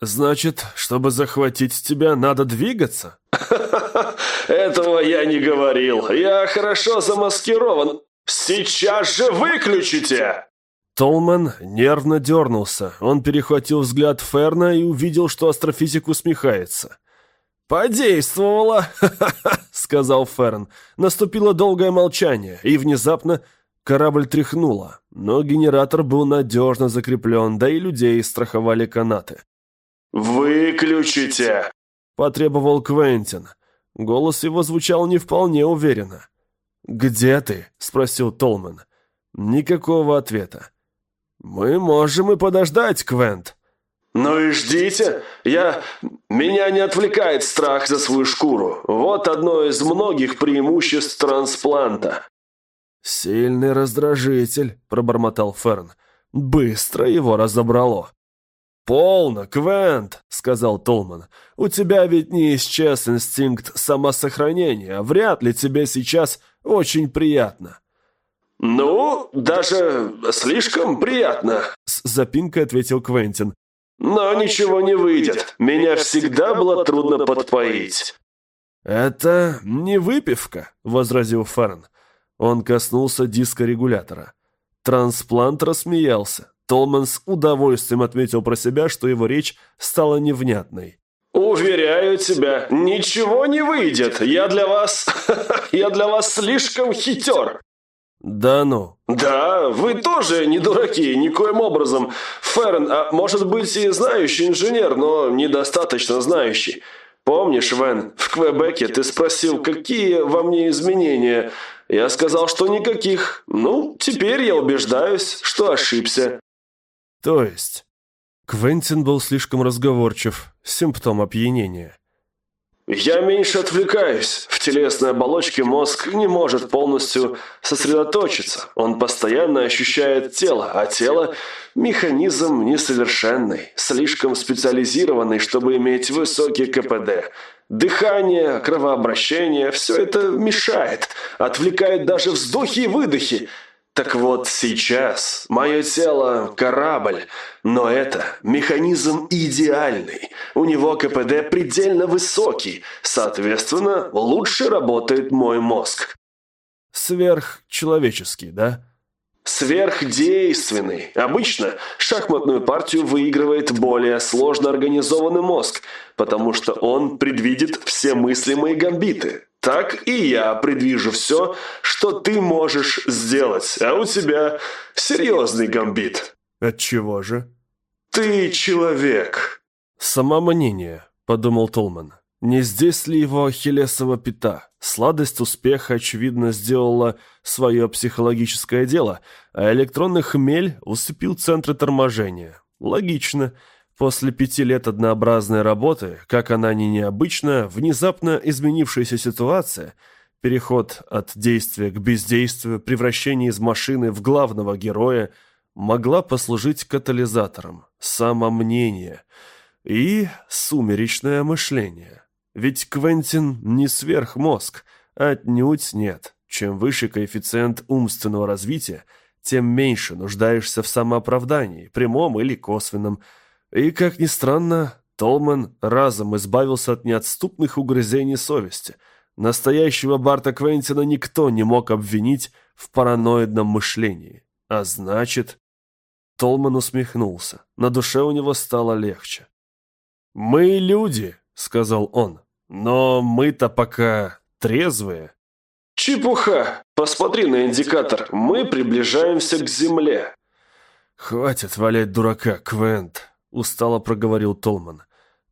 Speaker 1: «Значит, чтобы захватить тебя, надо двигаться?»
Speaker 3: Этого я не говорил. Я хорошо замаскирован. Сейчас же выключите!»
Speaker 1: Толман нервно дернулся. Он перехватил взгляд Ферна и увидел, что астрофизик усмехается. «Подействовало!» — сказал Ферн. Наступило долгое молчание, и внезапно корабль тряхнуло, но генератор был надежно закреплен, да и людей страховали канаты.
Speaker 3: «Выключите!»
Speaker 1: — потребовал Квентин. Голос его звучал не вполне уверенно. «Где ты?» — спросил Толман. Никакого ответа. «Мы можем и подождать, Квент»,
Speaker 3: «Ну и ждите. Я... Меня не отвлекает страх за свою шкуру. Вот одно из многих преимуществ транспланта».
Speaker 1: «Сильный раздражитель», — пробормотал Ферн. «Быстро его разобрало». «Полно, Квент», — сказал Толман. «У тебя ведь не исчез инстинкт самосохранения. Вряд ли тебе сейчас очень приятно».
Speaker 3: «Ну, даже слишком приятно», —
Speaker 1: с запинкой ответил Квентин.
Speaker 3: Но ничего не выйдет. Меня всегда было трудно подпоить.
Speaker 1: «Это не выпивка», — возразил Ферн. Он коснулся диска регулятора. Трансплант рассмеялся. Толман с удовольствием отметил про себя, что его речь стала невнятной.
Speaker 3: «Уверяю тебя, ничего не выйдет. Я для вас... я для вас слишком хитер.
Speaker 1: «Да ну».
Speaker 3: «Да, вы тоже не дураки, никоим образом. Ферн, а может быть и знающий инженер, но недостаточно знающий. Помнишь, Вен, в Квебеке ты спросил, какие во мне изменения? Я сказал, что никаких. Ну, теперь я убеждаюсь, что ошибся».
Speaker 1: «То есть?» Квентин был слишком разговорчив, симптом опьянения.
Speaker 3: Я меньше отвлекаюсь. В телесной оболочке мозг не может полностью сосредоточиться. Он постоянно ощущает тело, а тело – механизм несовершенный, слишком специализированный, чтобы иметь высокий КПД. Дыхание, кровообращение – все это мешает, отвлекает даже вздохи и выдохи. Так вот, сейчас мое тело – корабль, но это механизм идеальный. У него КПД предельно высокий, соответственно, лучше работает мой мозг.
Speaker 1: Сверхчеловеческий, да?
Speaker 3: Сверхдейственный. Обычно шахматную партию выигрывает более сложно организованный мозг, потому что он предвидит все мыслимые гамбиты. Так и я предвижу все, что ты можешь сделать, а у тебя серьезный гамбит.
Speaker 1: От чего же?
Speaker 3: Ты человек.
Speaker 1: Самомнение, подумал Толман. Не здесь ли его ахиллесова пята? Сладость успеха, очевидно, сделала свое психологическое дело, а электронный хмель усыпил центры торможения. Логично. После пяти лет однообразной работы, как она ни необычна, внезапно изменившаяся ситуация, переход от действия к бездействию, превращение из машины в главного героя, могла послужить катализатором самомнения и сумеречное мышление. Ведь Квентин не сверхмозг, отнюдь нет. Чем выше коэффициент умственного развития, тем меньше нуждаешься в самооправдании, прямом или косвенном, и, как ни странно, Толман разом избавился от неотступных угрызений совести. Настоящего Барта Квентина никто не мог обвинить в параноидном мышлении. А значит... Толман усмехнулся. На душе у него стало легче. «Мы люди», — сказал он. «Но мы-то пока трезвые».
Speaker 3: «Чепуха! Посмотри на индикатор. Мы приближаемся к Земле».
Speaker 1: «Хватит валять дурака, Квент», устало проговорил Толман.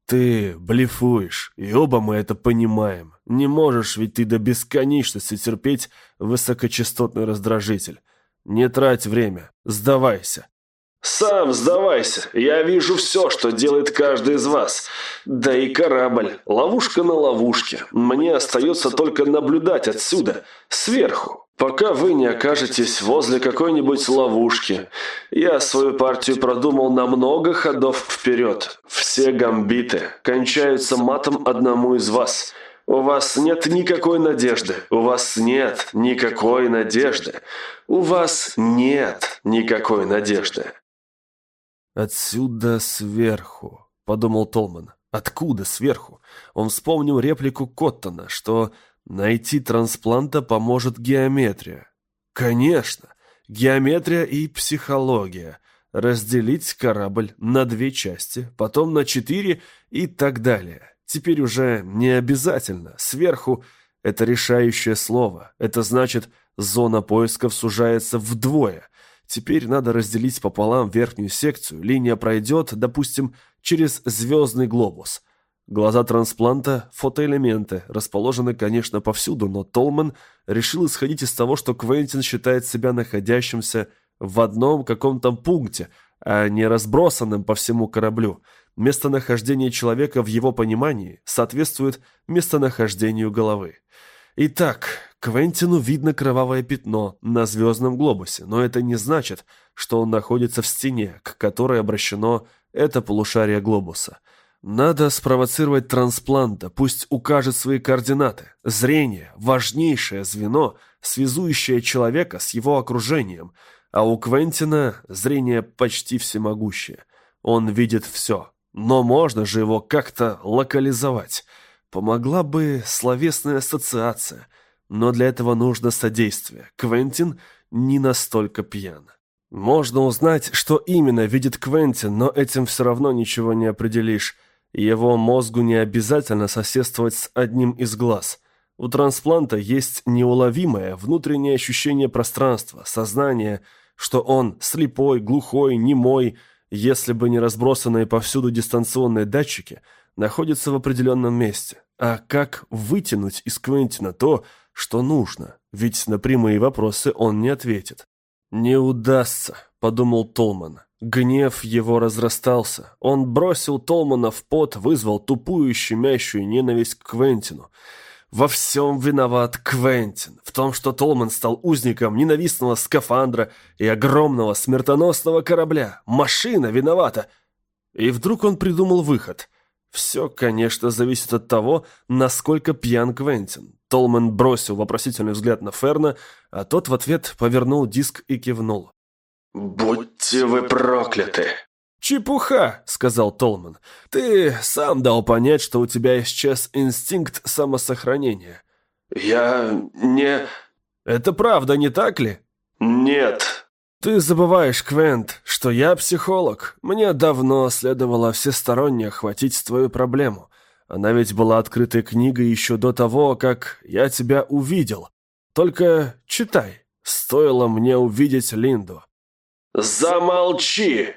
Speaker 1: «Ты блефуешь, и оба мы это понимаем. Не можешь ведь ты до бесконечности терпеть высокочастотный раздражитель. Не трать время, сдавайся».
Speaker 3: «Сам сдавайся. Я вижу все, что делает каждый из вас. Да и корабль. Ловушка на ловушке. Мне остается только наблюдать отсюда, сверху, пока вы не окажетесь возле какой-нибудь ловушки. Я свою партию продумал на много ходов вперед. Все гамбиты кончаются матом одному из вас. У вас нет никакой надежды. У вас нет никакой надежды. У вас нет никакой надежды.
Speaker 1: «Отсюда сверху», — подумал Толман. «Откуда сверху?» Он вспомнил реплику Коттона, что найти транспланта поможет геометрия. «Конечно, геометрия и психология. Разделить корабль на две части, потом на четыре и так далее. Теперь уже не обязательно. Сверху — это решающее слово. Это значит, зона поисков сужается вдвое. Теперь надо разделить пополам верхнюю секцию. Линия пройдет, допустим, через звездный глобус. Глаза транспланта – фотоэлементы, расположены, конечно, повсюду, но Толман решил исходить из того, что Квентин считает себя находящимся в одном каком-то пункте, а не разбросанным по всему кораблю – Местонахождение человека в его понимании соответствует местонахождению головы. Итак, Квентину видно кровавое пятно на звездном глобусе, но это не значит, что он находится в стене, к которой обращено это полушарие глобуса. Надо спровоцировать транспланта, пусть укажет свои координаты. Зрение – важнейшее звено, связующее человека с его окружением, а у Квентина зрение почти всемогущее. Он видит все, но можно же его как-то локализовать. Помогла бы словесная ассоциация, но для этого нужно содействие. Квентин не настолько пьян. Можно узнать, что именно видит Квентин, но этим все равно ничего не определишь. Его мозгу не обязательно соседствовать с одним из глаз. У транспланта есть неуловимое внутреннее ощущение пространства, сознание, что он слепой, глухой, немой – если бы не разбросанные повсюду дистанционные датчики, находятся в определенном месте. А как вытянуть из Квентина то, что нужно? Ведь на прямые вопросы он не ответит. «Не удастся», — подумал Толман. Гнев его разрастался. Он бросил Толмана в пот, вызвал тупую, щемящую ненависть к Квентину — во всем виноват Квентин. В том, что Толман стал узником ненавистного скафандра и огромного смертоносного корабля. Машина виновата. И вдруг он придумал выход. Все, конечно, зависит от того, насколько пьян Квентин. Толман бросил вопросительный взгляд на Ферна, а тот в ответ повернул диск и кивнул.
Speaker 3: «Будьте вы прокляты!»
Speaker 1: «Чепуха», — сказал Толман. «Ты сам дал понять, что у тебя исчез инстинкт самосохранения».
Speaker 3: «Я не...»
Speaker 1: «Это правда, не так ли?»
Speaker 3: «Нет».
Speaker 1: «Ты забываешь, Квент, что я психолог. Мне давно следовало всесторонне охватить твою проблему. Она ведь была открытой книгой еще до того, как я тебя увидел. Только читай. Стоило мне увидеть Линду».
Speaker 3: «Замолчи!»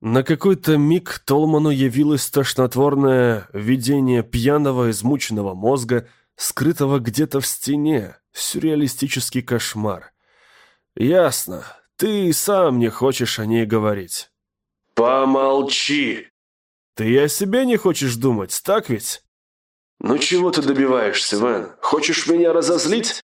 Speaker 1: На какой-то миг Толману явилось тошнотворное видение пьяного измученного мозга, скрытого где-то в стене, сюрреалистический кошмар. «Ясно, ты сам не хочешь о ней говорить».
Speaker 3: «Помолчи!»
Speaker 1: «Ты о себе не хочешь думать, так ведь?»
Speaker 3: «Ну чего ты добиваешься, Вен? Хочешь меня разозлить?»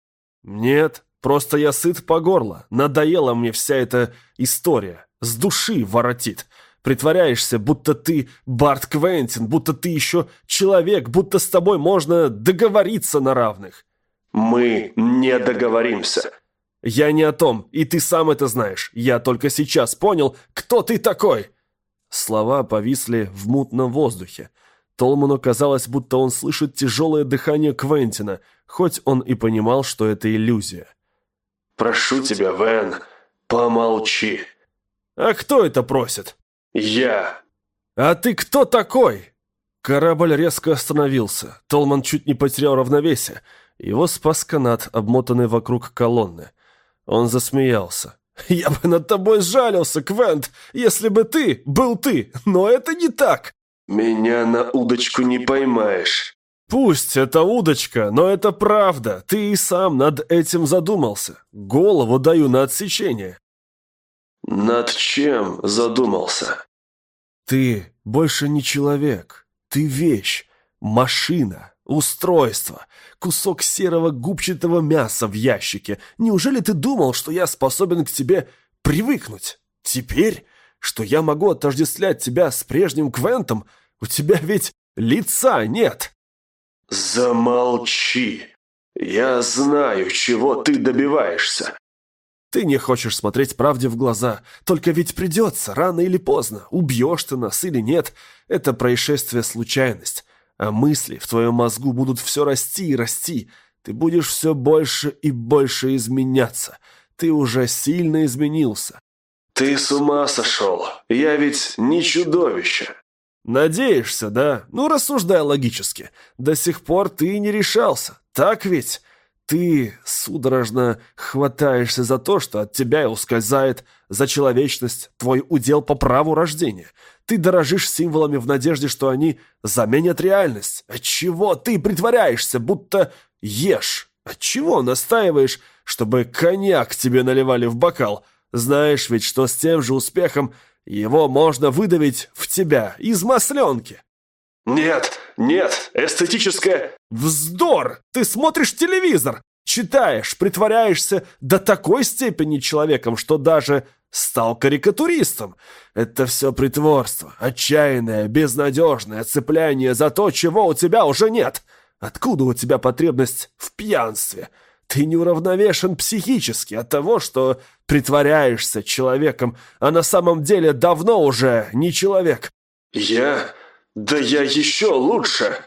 Speaker 1: «Нет, просто я сыт по горло. Надоела мне вся эта история. С души воротит. Притворяешься, будто ты Барт Квентин, будто ты еще человек, будто с тобой можно договориться на равных.
Speaker 3: Мы не договоримся.
Speaker 1: Я не о том, и ты сам это знаешь. Я только сейчас понял, кто ты такой. Слова повисли в мутном воздухе. Толману казалось, будто он слышит тяжелое дыхание Квентина, хоть он и понимал, что это иллюзия.
Speaker 3: «Прошу тебя, Вен, помолчи».
Speaker 1: «А кто это просит?»
Speaker 3: «Я».
Speaker 1: «А ты кто такой?» Корабль резко остановился. Толман чуть не потерял равновесие. Его спас канат, обмотанный вокруг колонны. Он засмеялся. «Я бы над тобой сжалился, Квент, если бы ты был ты, но это не так!»
Speaker 3: «Меня на удочку не поймаешь».
Speaker 1: «Пусть это удочка, но это правда. Ты и сам над этим задумался. Голову даю на отсечение».
Speaker 3: «Над чем задумался?»
Speaker 1: «Ты больше не человек. Ты вещь, машина, устройство, кусок серого губчатого мяса в ящике. Неужели ты думал, что я способен к тебе привыкнуть? Теперь, что я могу отождествлять тебя с прежним Квентом, у тебя ведь лица нет!»
Speaker 3: Замолчи. Я знаю, чего ты добиваешься.
Speaker 1: Ты не хочешь смотреть правде в глаза. Только ведь придется, рано или поздно. Убьешь ты нас или нет. Это происшествие случайность. А мысли в твоем мозгу будут все расти и расти. Ты будешь все больше и больше изменяться. Ты уже сильно изменился.
Speaker 3: Ты с ума сошел. Я ведь не чудовище.
Speaker 1: Надеешься, да? Ну, рассуждай логически. До сих пор ты не решался. Так ведь? Ты судорожно хватаешься за то, что от тебя и ускользает, за человечность, твой удел по праву рождения. Ты дорожишь символами в надежде, что они заменят реальность. Отчего ты притворяешься, будто ешь? Отчего настаиваешь, чтобы коньяк тебе наливали в бокал? Знаешь ведь, что с тем же успехом его можно выдавить в тебя из масленки.
Speaker 3: «Нет, нет, эстетическое...»
Speaker 1: «Вздор! Ты смотришь телевизор, читаешь, притворяешься до такой степени человеком, что даже стал карикатуристом. Это все притворство, отчаянное, безнадежное цепляние за то, чего у тебя уже нет. Откуда у тебя потребность в пьянстве?» Ты неуравновешен психически от того, что притворяешься человеком, а на самом деле давно уже не человек.
Speaker 3: Я да я еще лучше!»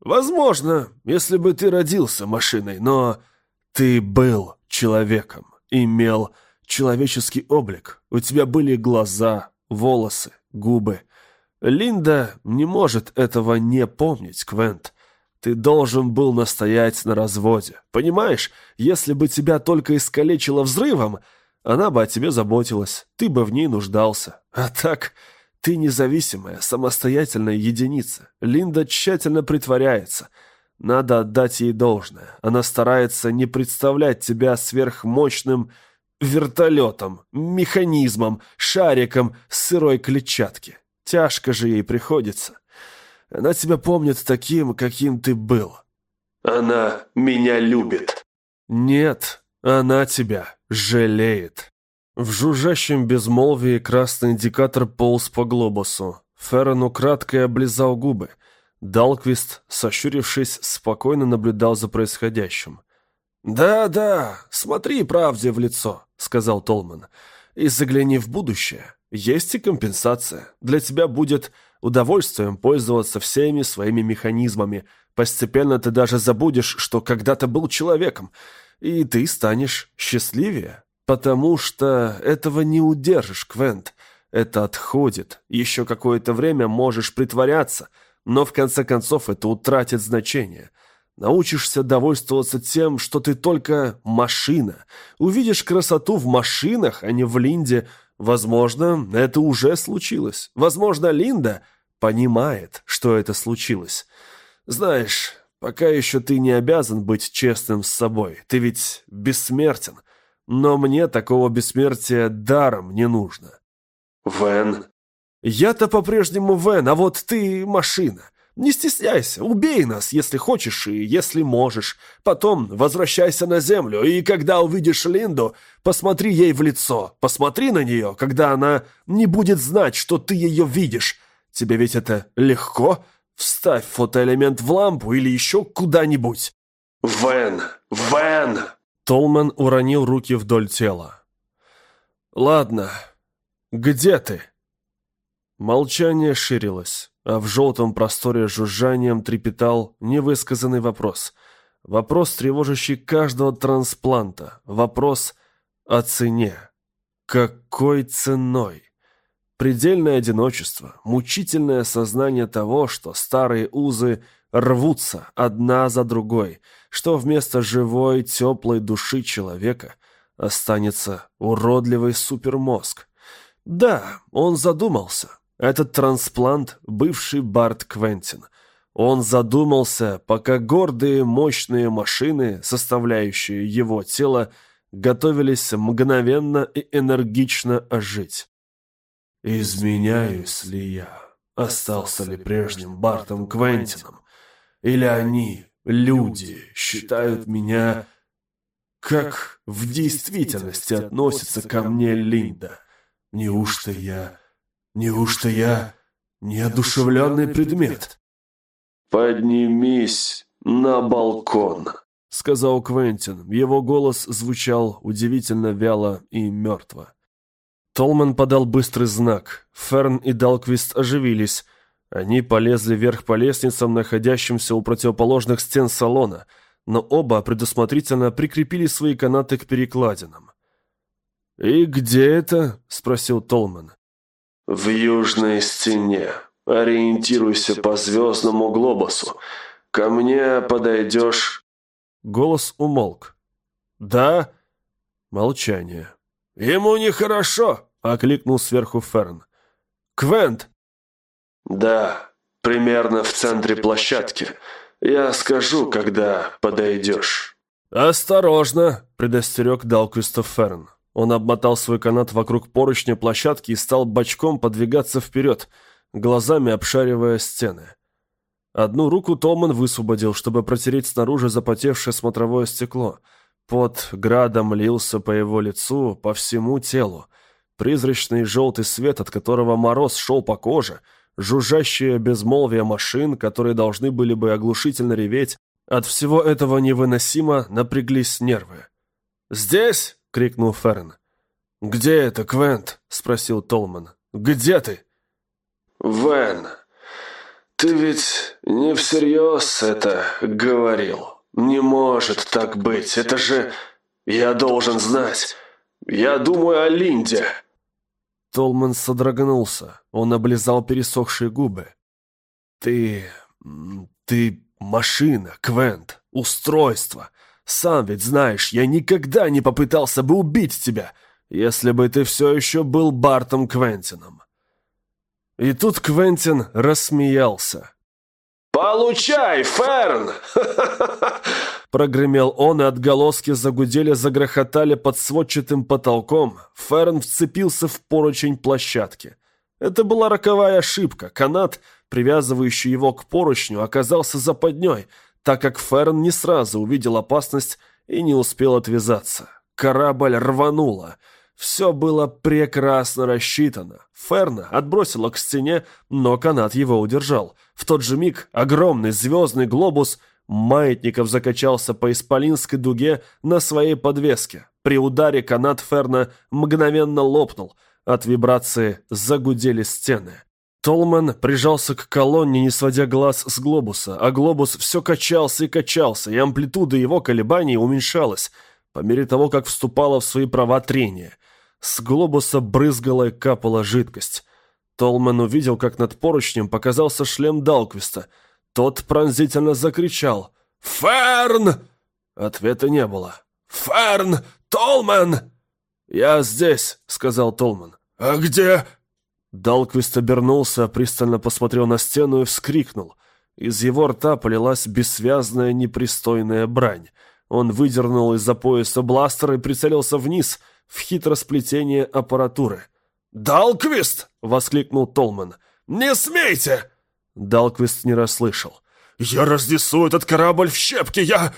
Speaker 1: «Возможно, если бы ты родился машиной, но ты был человеком, имел человеческий облик. У тебя были глаза, волосы, губы. Линда не может этого не помнить, Квент. Ты должен был настоять на разводе. Понимаешь, если бы тебя только искалечило взрывом, она бы о тебе заботилась, ты бы в ней нуждался. А так ты независимая, самостоятельная единица. Линда тщательно притворяется. Надо отдать ей должное. Она старается не представлять тебя сверхмощным вертолетом, механизмом, шариком сырой клетчатки. Тяжко же ей приходится. Она тебя помнит таким, каким ты был.
Speaker 3: Она меня любит.
Speaker 1: Нет, она тебя жалеет. В жужжащем безмолвии красный индикатор полз по глобусу. Феррон украдкой облизал губы. Далквист, сощурившись, спокойно наблюдал за происходящим. «Да-да, смотри правде в лицо», — сказал Толман. «И загляни в будущее. Есть и компенсация. Для тебя будет удовольствием пользоваться всеми своими механизмами. Постепенно ты даже забудешь, что когда-то был человеком, и ты станешь счастливее». «Потому что этого не удержишь, Квент. Это отходит. Еще какое-то время можешь притворяться, но в конце концов это утратит значение. Научишься довольствоваться тем, что ты только машина. Увидишь красоту в машинах, а не в Линде. Возможно, это уже случилось. Возможно, Линда понимает, что это случилось. Знаешь, пока еще ты не обязан быть честным с собой. Ты ведь бессмертен». Но мне такого бессмертия даром не нужно.
Speaker 3: Вен.
Speaker 1: Я-то по-прежнему Вен, а вот ты машина. Не стесняйся, убей нас, если хочешь и если можешь. Потом возвращайся на землю, и когда увидишь Линду, посмотри ей в лицо. Посмотри на нее, когда она не будет знать, что ты ее видишь. Тебе ведь это легко? Вставь фотоэлемент в лампу или еще куда-нибудь.
Speaker 3: Вен, Вен,
Speaker 1: Толман уронил руки вдоль тела. «Ладно, где ты?» Молчание ширилось, а в желтом просторе жужжанием трепетал невысказанный вопрос. Вопрос, тревожащий каждого транспланта. Вопрос о цене. Какой ценой? Предельное одиночество, мучительное сознание того, что старые узы рвутся одна за другой – что вместо живой, теплой души человека останется уродливый супермозг. Да, он задумался. Этот трансплант – бывший Барт Квентин. Он задумался, пока гордые, мощные машины, составляющие его тело, готовились мгновенно и энергично ожить. «Изменяюсь ли я? Остался ли прежним Бартом Квентином? Или они Люди считают меня... Как в действительности относится ко мне Линда? Неужто я... Неужто я неодушевленный предмет?
Speaker 3: Поднимись на балкон», —
Speaker 1: сказал Квентин. Его голос звучал удивительно вяло и мертво. Толман подал быстрый знак. Ферн и Далквист оживились. Они полезли вверх по лестницам, находящимся у противоположных стен салона, но оба предусмотрительно прикрепили свои канаты к перекладинам. «И где это?» — спросил Толман.
Speaker 3: «В южной стене. Ориентируйся по звездному глобусу. Ко мне подойдешь...»
Speaker 1: Голос умолк. «Да?» Молчание. «Ему нехорошо!» — окликнул сверху Ферн. «Квент!»
Speaker 3: «Да, примерно в центре площадки. Я скажу, когда подойдешь».
Speaker 1: «Осторожно!» — предостерег Далквистов Ферн. Он обмотал свой канат вокруг поручня площадки и стал бочком подвигаться вперед, глазами обшаривая стены. Одну руку Толман высвободил, чтобы протереть снаружи запотевшее смотровое стекло. Под градом лился по его лицу, по всему телу. Призрачный желтый свет, от которого мороз шел по коже, жужжащее безмолвие машин, которые должны были бы оглушительно реветь, от всего этого невыносимо напряглись нервы. «Здесь?» — крикнул Ферн. «Где это, Квент?» — спросил Толман. «Где ты?»
Speaker 3: «Вен, ты ведь не всерьез это говорил. Не может так быть. Это же... Я должен знать. Я думаю о Линде».
Speaker 1: Толман содрогнулся. Он облизал пересохшие губы. «Ты... ты машина, Квент, устройство. Сам ведь знаешь, я никогда не попытался бы убить тебя, если бы ты все еще был Бартом Квентином». И тут Квентин рассмеялся.
Speaker 3: «Получай, Ферн!»
Speaker 1: Прогремел он, и отголоски загудели, загрохотали под сводчатым потолком. Ферн вцепился в поручень площадки. Это была роковая ошибка. Канат, привязывающий его к поручню, оказался западней, так как Ферн не сразу увидел опасность и не успел отвязаться. Корабль рванула. Все было прекрасно рассчитано. Ферна отбросила к стене, но канат его удержал. В тот же миг огромный звездный глобус маятников закачался по исполинской дуге на своей подвеске. При ударе канат Ферна мгновенно лопнул. От вибрации загудели стены. Толман прижался к колонне, не сводя глаз с глобуса, а глобус все качался и качался, и амплитуда его колебаний уменьшалась по мере того, как вступала в свои права трения – с глобуса брызгала и капала жидкость. Толман увидел, как над поручнем показался шлем Далквиста. Тот пронзительно закричал «Ферн!» Ответа не было. «Ферн! Толман!» «Я здесь», — сказал Толман.
Speaker 3: «А где?»
Speaker 1: Далквист обернулся, пристально посмотрел на стену и вскрикнул. Из его рта полилась бессвязная непристойная брань. Он выдернул из-за пояса бластер и прицелился вниз — в хитросплетение аппаратуры.
Speaker 3: «Далквист!»
Speaker 1: — воскликнул Толман.
Speaker 3: «Не смейте!»
Speaker 1: Далквист не расслышал.
Speaker 3: «Я разнесу этот корабль в щепки, я...»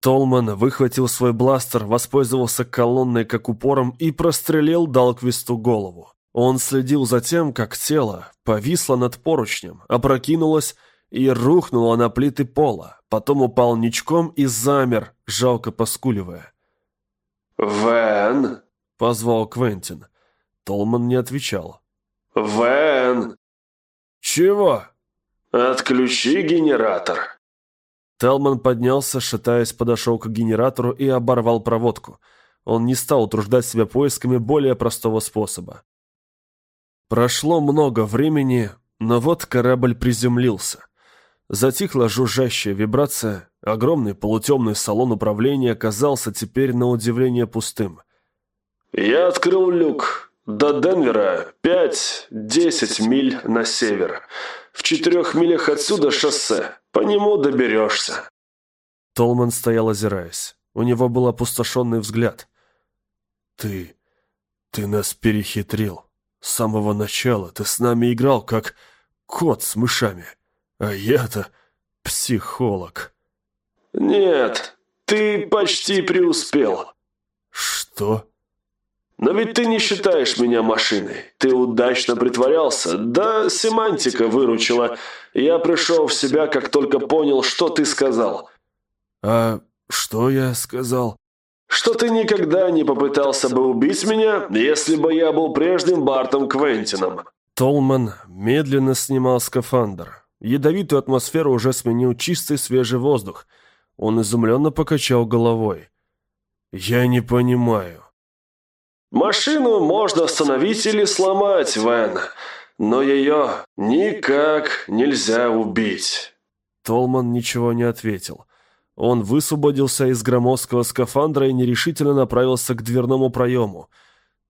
Speaker 1: Толман выхватил свой бластер, воспользовался колонной как упором и прострелил Далквисту голову. Он следил за тем, как тело повисло над поручнем, опрокинулось и рухнуло на плиты пола, потом упал ничком и замер, жалко поскуливая.
Speaker 3: «Вен!»
Speaker 1: — позвал Квентин. Толман не отвечал.
Speaker 3: «Вен!»
Speaker 1: «Чего?»
Speaker 3: «Отключи генератор!»
Speaker 1: Телман поднялся, шатаясь, подошел к генератору и оборвал проводку. Он не стал утруждать себя поисками более простого способа. Прошло много времени, но вот корабль приземлился. Затихла жужжащая вибрация, огромный полутемный салон управления оказался теперь на удивление пустым.
Speaker 3: «Я открыл люк. До Денвера пять-десять миль на север. В четырех милях отсюда шоссе. По нему доберешься».
Speaker 1: Толман стоял озираясь. У него был опустошенный взгляд. «Ты... ты нас перехитрил. С самого начала ты с нами играл, как кот с мышами». А я-то психолог.
Speaker 3: Нет, ты почти преуспел.
Speaker 1: Что?
Speaker 3: Но ведь ты не считаешь меня машиной. Ты удачно притворялся. Да, семантика выручила. Я пришел в себя, как только понял, что ты сказал».
Speaker 1: «А что я сказал?»
Speaker 3: «Что ты никогда не попытался бы убить меня, если бы я был прежним Бартом Квентином».
Speaker 1: Толман медленно снимал скафандр. Ядовитую атмосферу уже сменил чистый свежий воздух. Он изумленно покачал головой. «Я не понимаю».
Speaker 3: «Машину можно остановить или сломать, Вен, но ее никак нельзя убить».
Speaker 1: Толман ничего не ответил. Он высвободился из громоздкого скафандра и нерешительно направился к дверному проему.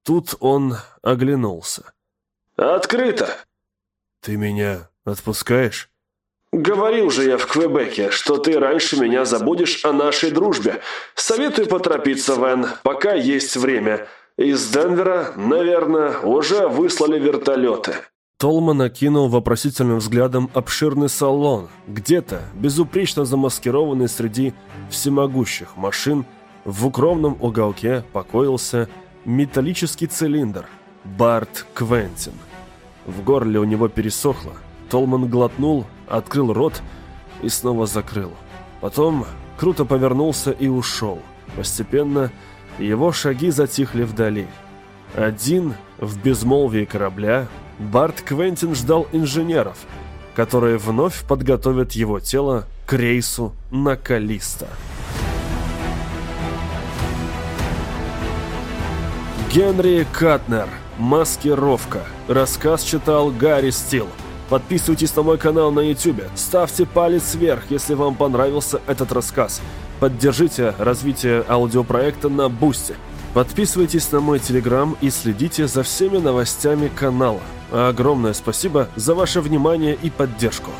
Speaker 1: Тут он оглянулся.
Speaker 3: «Открыто!»
Speaker 1: «Ты меня отпускаешь?»
Speaker 3: «Говорил же я в Квебеке, что ты раньше меня забудешь о нашей дружбе. Советую поторопиться, Вен, пока есть время. Из Денвера, наверное, уже выслали вертолеты».
Speaker 1: Толман окинул вопросительным взглядом обширный салон. Где-то, безупречно замаскированный среди всемогущих машин, в укромном уголке покоился металлический цилиндр Барт Квентин. В горле у него пересохло. Толман глотнул, открыл рот и снова закрыл. Потом круто повернулся и ушел. Постепенно его шаги затихли вдали. Один в безмолвии корабля Барт Квентин ждал инженеров, которые вновь подготовят его тело к рейсу на Калиста. Генри Катнер. Маскировка. Рассказ читал Гарри Стил. Подписывайтесь на мой канал на YouTube. Ставьте палец вверх, если вам понравился этот рассказ. Поддержите развитие аудиопроекта на Бусте. Подписывайтесь на мой телеграм и следите за всеми новостями канала. А огромное спасибо за ваше внимание и поддержку.